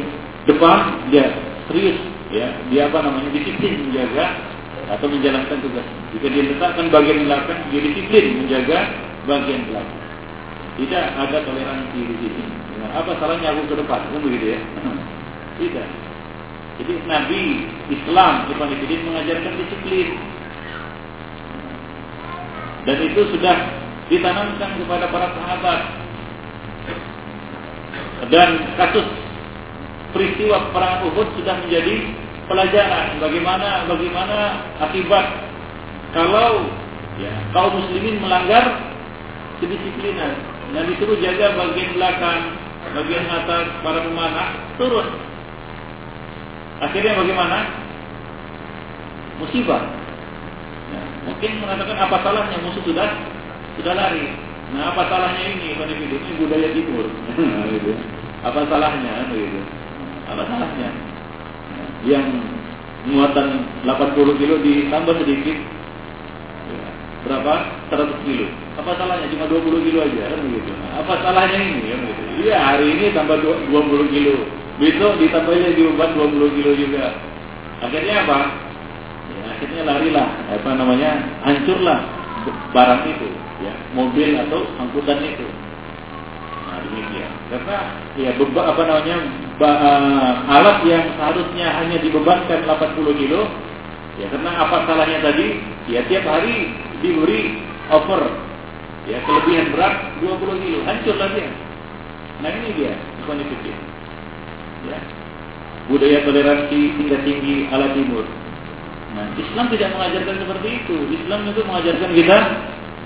depan, dia serius, ya, dia apa namanya disiplin menjaga atau menjalankan tugas. Jika dia letakkan bagian belakang, dia disiplin menjaga bagian belakang. Tidak ada toleransi di sini. Dengan apa salahnya aku ke depan? Kan begitu ya? Tidak. Jadi Nabi Islam Ibn Ibn mengajarkan disiplin. Dan itu sudah ditanamkan kepada para sahabat. Dan kasus peristiwa perang Uhud sudah menjadi pelajaran bagaimana bagaimana akibat kalau ya, kaum muslimin melanggar kedisiplinan dan disuruh jaga bagian belakang, bagian atas para pemanah turun. Akhirnya bagaimana? Musibah. Ya, mungkin mengatakan apa salahnya musuh sudah sudah lari. Nah apa salahnya ini? Ini budaya timur. Apa salahnya? Apa salahnya? Yang muatan 80 kilo ditambah sedikit berapa? 100 kilo. Apa salahnya? Cuma 20 kilo aja kan begitu? Apa salahnya ini? Kan begitu? Iya hari ini tambah 20 kilo. Besok ditambah lagi beban 20 kilo juga. Akhirnya apa? Ya, akhirnya larilah apa namanya hancurlah barang itu ya mobil atau angkutan itu nah demikian karena ya beban apa namanya uh, alat yang seharusnya hanya dibebankan 80 kilo ya karena apa salahnya tadi? Ya tiap hari diberi over ya kelebihan berat 20 kilo. Hancur lagi nah ini dia bukan itu ya. Budaya toleransi tingkat tinggi ala timur. Nah Islam tidak mengajarkan seperti itu. Islam itu mengajarkan kita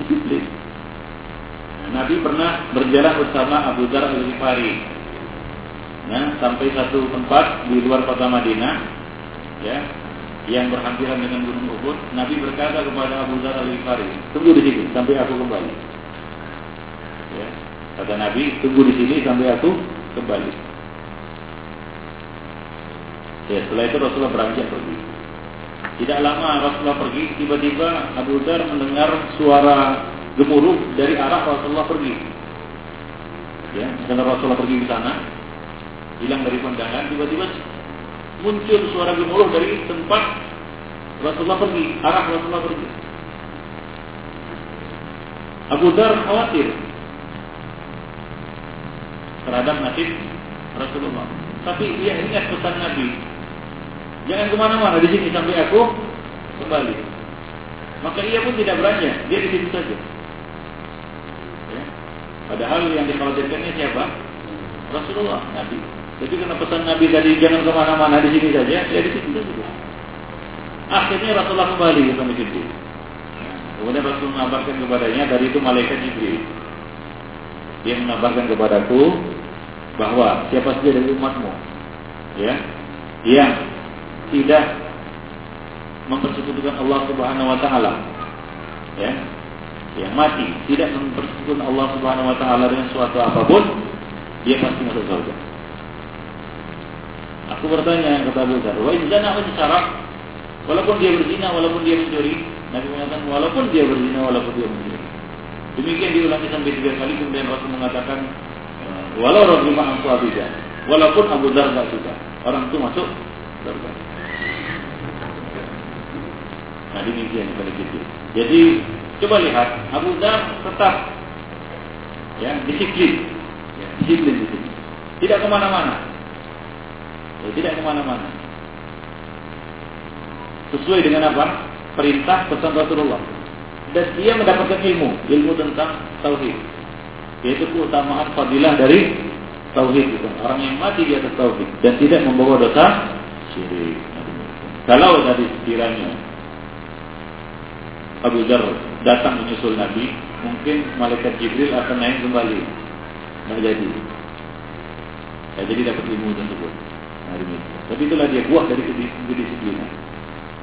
disiplin Nabi pernah berjalan bersama Abu Dhar al-Ghifari. Ya, sampai satu tempat di luar kota Madinah ya yang berhampiran dengan gunung Uhud Nabi berkata kepada Abu Dhar al Ghifari tunggu di sini sampai aku kembali. Ya kata Nabi tunggu di sini sampai aku kembali. Ya setelah itu Rasulullah beranjak pergi. Tidak lama Rasulullah pergi tiba-tiba Abu Dhar mendengar suara gemuruh dari arah Rasulullah pergi ya karena Rasulullah pergi ke sana hilang dari pandangan, tiba-tiba muncul suara gemuruh dari tempat Rasulullah pergi, arah Rasulullah pergi. Abu Dar khawatir terhadap nasib Rasulullah. Tapi dia ingat pesan Nabi. Jangan ke mana-mana di sini sampai aku kembali. Maka ia pun tidak beranjak, dia di situ saja. Padahal yang dikhawatirkannya siapa? Rasulullah, Nabi. Jadi karena pesan Nabi tadi jangan ke mana-mana di sini saja, ya di situ saja. Akhirnya Rasulullah kembali ke Jibril. Kemudian Rasul mengabarkan kepadanya dari itu malaikat Jibril. Dia mengabarkan kepadaku bahwa siapa saja dari umatmu, ya, yang tidak mempersekutukan Allah Subhanahu Wa Taala, ya, yang mati tidak mempersekutukan Allah Subhanahu Wa Taala dengan suatu apa pun, dia pasti masuk surga. Aku bertanya kata Abu Dhar, wa zana wa syarak, walaupun dia berzina, walaupun dia mencuri, Nabi mengatakan walaupun dia berzina, walaupun dia mencuri. Demikian diulangi sampai tiga kali kemudian Rasul mengatakan walau Rasul aku Abu Dhar, walaupun Abu Dhar tidak suka, orang itu masuk surga. Nah demikian pada kita. Jadi coba lihat Abu Dhar tetap ya disiplin, ya, disiplin di sini. Tidak ke mana-mana. Ya, tidak ke mana-mana. Sesuai dengan apa? Perintah pesan Rasulullah. Dan dia mendapatkan ilmu, ilmu tentang tauhid. Yaitu keutamaan fadilah dari tauhid itu. Orang yang mati di atas tauhid dan tidak membawa dosa syirik. Kalau tadi sekiranya Abu Dhar datang menyusul Nabi, mungkin malaikat Jibril akan naik kembali. Nah jadi. Ya, jadi dapat ilmu tersebut. Nah, Tapi itulah dia buah dari kedisiplinan.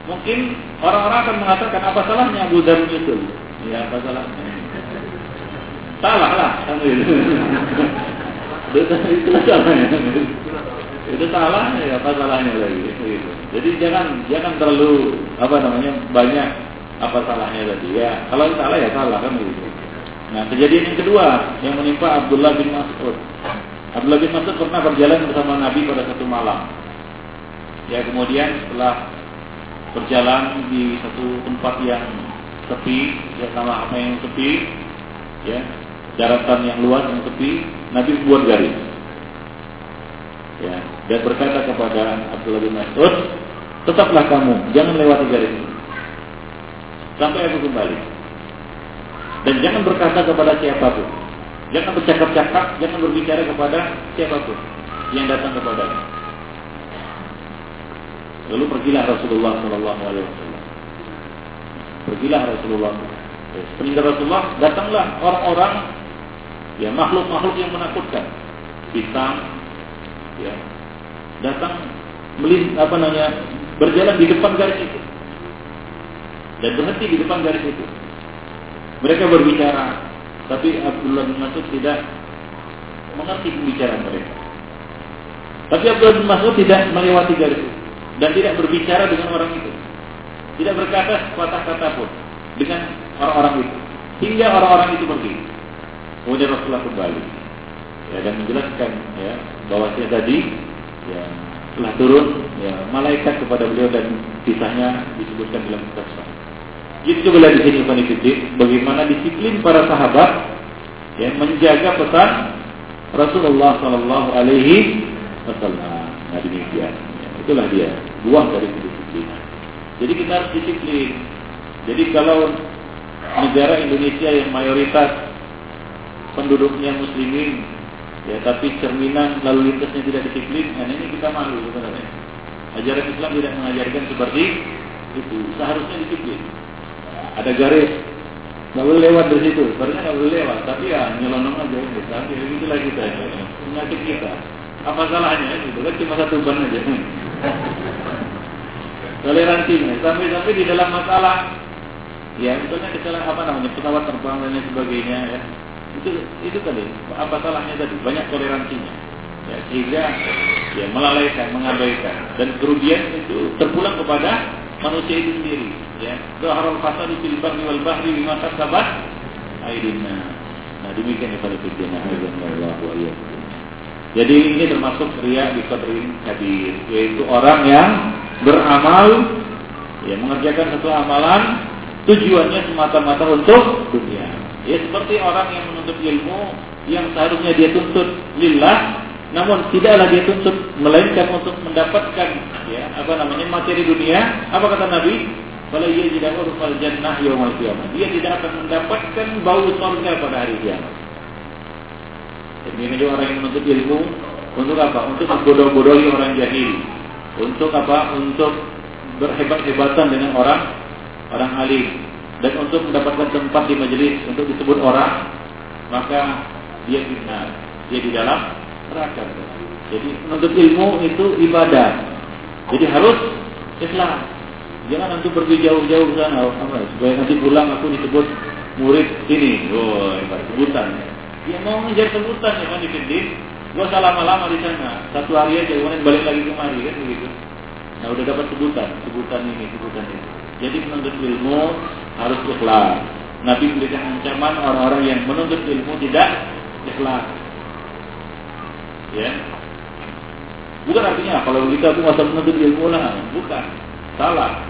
mungkin orang-orang akan mengatakan apa salahnya Abu Dhar menyusul? Ya apa salahnya? Salah lah, itu. salahnya. Itu salah ya apa salahnya lagi? Jadi jangan jangan terlalu apa namanya banyak apa salahnya tadi ya. Kalau salah ya salah kan gitu. Nah kejadian yang kedua yang menimpa Abdullah bin Mas'ud. Abdullah bin Mas'ud pernah berjalan bersama Nabi pada satu malam. Ya kemudian setelah berjalan di satu tempat yang sepi, ya sama apa yang sepi, ya daratan yang luas yang sepi, Nabi buat garis. Ya, dan berkata kepada Abdullah bin Mas'ud, tetaplah kamu, jangan lewati garis ini. Sampai aku kembali. Dan jangan berkata kepada siapa pun. Jangan bercakap-cakap, jangan berbicara kepada siapa pun yang datang kepada Lalu pergilah Rasulullah Shallallahu Alaihi Wasallam. Pergilah Rasulullah. Peninggal Rasulullah datanglah orang-orang ya makhluk-makhluk yang menakutkan. Hitam, ya datang melin apa namanya berjalan di depan garis itu dan berhenti di depan garis itu. Mereka berbicara, tapi Abdullah bin Mas'ud tidak mengerti pembicaraan mereka. Tapi Abdullah bin Mas'ud tidak melewati garis itu dan tidak berbicara dengan orang itu. Tidak berkata sepatah kata pun dengan orang-orang itu. Hingga orang-orang itu pergi. Kemudian Rasulullah kembali ya, dan menjelaskan ya bahwa saya tadi ya telah turun ya malaikat kepada beliau dan kisahnya disebutkan dalam kitab sunnah. Jadi coba di sini bagaimana disiplin para sahabat ya menjaga pesan Rasulullah Shallallahu Alaihi Wasallam. Nah demikian, itulah dia buah dari kedisiplinan. Jadi kita harus disiplin. Jadi kalau negara Indonesia yang mayoritas penduduknya muslimin ya tapi cerminan lalu lintasnya tidak disiplin dan ini kita malu sebenarnya ajaran Islam tidak mengajarkan seperti itu seharusnya disiplin ada garis. Nggak boleh lewat dari situ. Sebenarnya nggak boleh lewat. Tapi ya nyelonong aja. Gitu tapi itulah kita. Penyakit kita. Apa salahnya? Itu kan cuma satu ban aja. Toleransinya. Sampai-sampai di dalam masalah ya misalnya kecelakaan apa namanya pesawat terbang dan sebagainya ya. Itu itu tadi. Apa salahnya tadi? Banyak toleransinya. Ya, sehingga ya melalaikan mengabaikan. Dan kerugian itu terpulang kepada manusia itu sendiri ya. Zaharul fasad fil barri wal bahri bima kasabat aidina nah demikian ya pada fitina Allah wa jadi ini termasuk ria di qadrin kabir yaitu orang yang beramal ya mengerjakan satu amalan tujuannya semata-mata untuk dunia. Ya seperti orang yang menuntut ilmu yang seharusnya dia tuntut lillah, namun tidaklah dia tuntut melainkan untuk mendapatkan ya apa namanya materi dunia. Apa kata Nabi? Kalau ia tidak urfal jannah yaumul qiyamah. Dia tidak akan mendapatkan bau surga pada hari kiamat. Jadi orang yang menuntut ilmu untuk apa? Untuk bodoh-bodohi orang jahil. Untuk apa? Untuk berhebat-hebatan dengan orang orang alim dan untuk mendapatkan tempat di majelis untuk disebut orang maka dia benar dia di dalam neraka jadi menuntut ilmu itu ibadah. Jadi harus Islam jangan nanti pergi jauh-jauh sana. Apa, supaya nanti pulang aku disebut murid ini oh hebat sebutan. Dia mau menjadi sebutan ya kan di sini. Gua salah lama-lama di sana. Satu hari aja kemudian balik lagi kemari kan begitu. Nah udah dapat sebutan. Sebutan ini sebutan itu jadi menuntut ilmu harus ikhlas. Nabi memberikan ancaman orang-orang yang menuntut ilmu tidak ikhlas. Ya. Bukan artinya kalau kita tuh masa menuntut ilmu lah, bukan. Salah.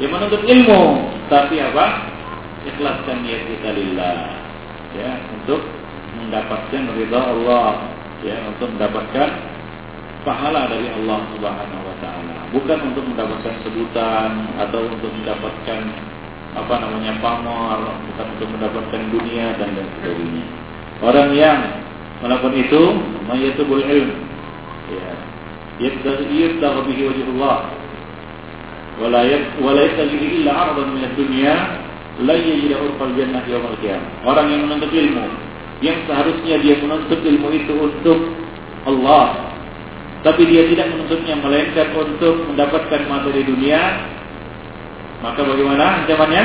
Ya menuntut ilmu, tapi apa? Ikhlaskan niat kita lillah. Ya, untuk mendapatkan ridha Allah, ya, untuk mendapatkan pahala dari Allah Subhanahu wa taala. Bukan untuk mendapatkan sebutan atau untuk mendapatkan apa namanya pamor, bukan untuk mendapatkan dunia dan lain sebagainya. Orang yang melakukan itu mayatubul ilm. Ya. Yabtaghi bihi wajh Allah. Wala wala yabtaghi illa 'aradan min ad-dunya la yajid urfal jannah yawm al-qiyamah. Orang yang menuntut ilmu yang seharusnya dia menuntut ilmu itu untuk Allah tapi dia tidak menuntutnya melainkan untuk mendapatkan materi dunia Maka bagaimana ancamannya?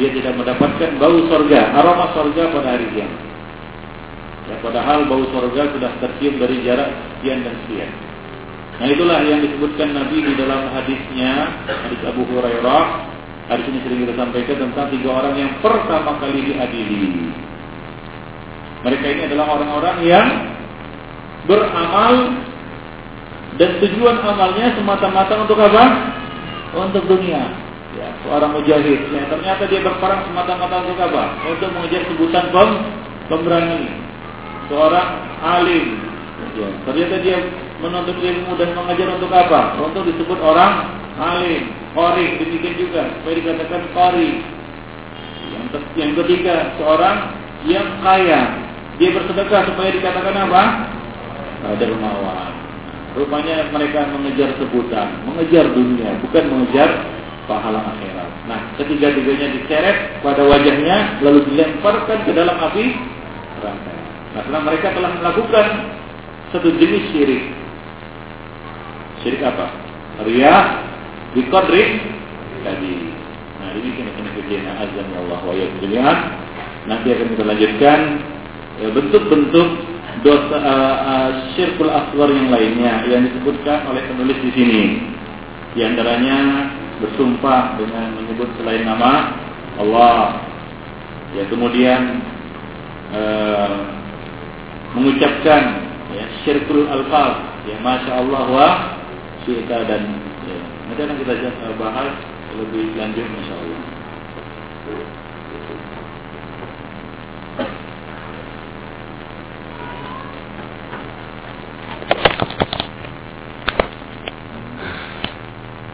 Dia tidak mendapatkan bau sorga, aroma sorga pada hari kiamat. Ya, padahal bau sorga sudah tercium dari jarak sekian dan sekian. Nah itulah yang disebutkan Nabi di dalam hadisnya, hadis Abu Hurairah. Hadis ini sering kita sampaikan tentang tiga orang yang pertama kali diadili. Mereka ini adalah orang-orang yang beramal dan tujuan amalnya semata-mata untuk apa? Untuk dunia. Ya, seorang mujahid. Ya, ternyata dia berperang semata-mata untuk apa? Untuk mengejar sebutan pem pemberani. Seorang alim. Ya, ternyata dia menuntut ilmu dan mengajar untuk apa? Untuk disebut orang alim, qori, demikian juga supaya dikatakan qori. Yang, yang ketiga, seorang yang kaya, dia bersedekah supaya dikatakan apa? Dermawan. Rupanya mereka mengejar sebutan, mengejar dunia, bukan mengejar pahala akhirat. Nah, ketiga-tiganya diseret pada wajahnya, lalu dilemparkan ke dalam api neraka. Nah, karena mereka telah melakukan satu jenis syirik. Syirik apa? Ria, bikodri, tadi. Nah, ini kena-kena kejadian azan Allah wa Nanti akan kita lanjutkan ya, bentuk-bentuk dosa uh, uh, syirkul aswar yang lainnya yang disebutkan oleh penulis di sini. Di antaranya bersumpah dengan menyebut selain nama Allah. Ya kemudian uh, mengucapkan ya syirkul alfaz ya masya Allah wa syita dan ya. nanti akan kita bahas lebih lanjut masya Allah.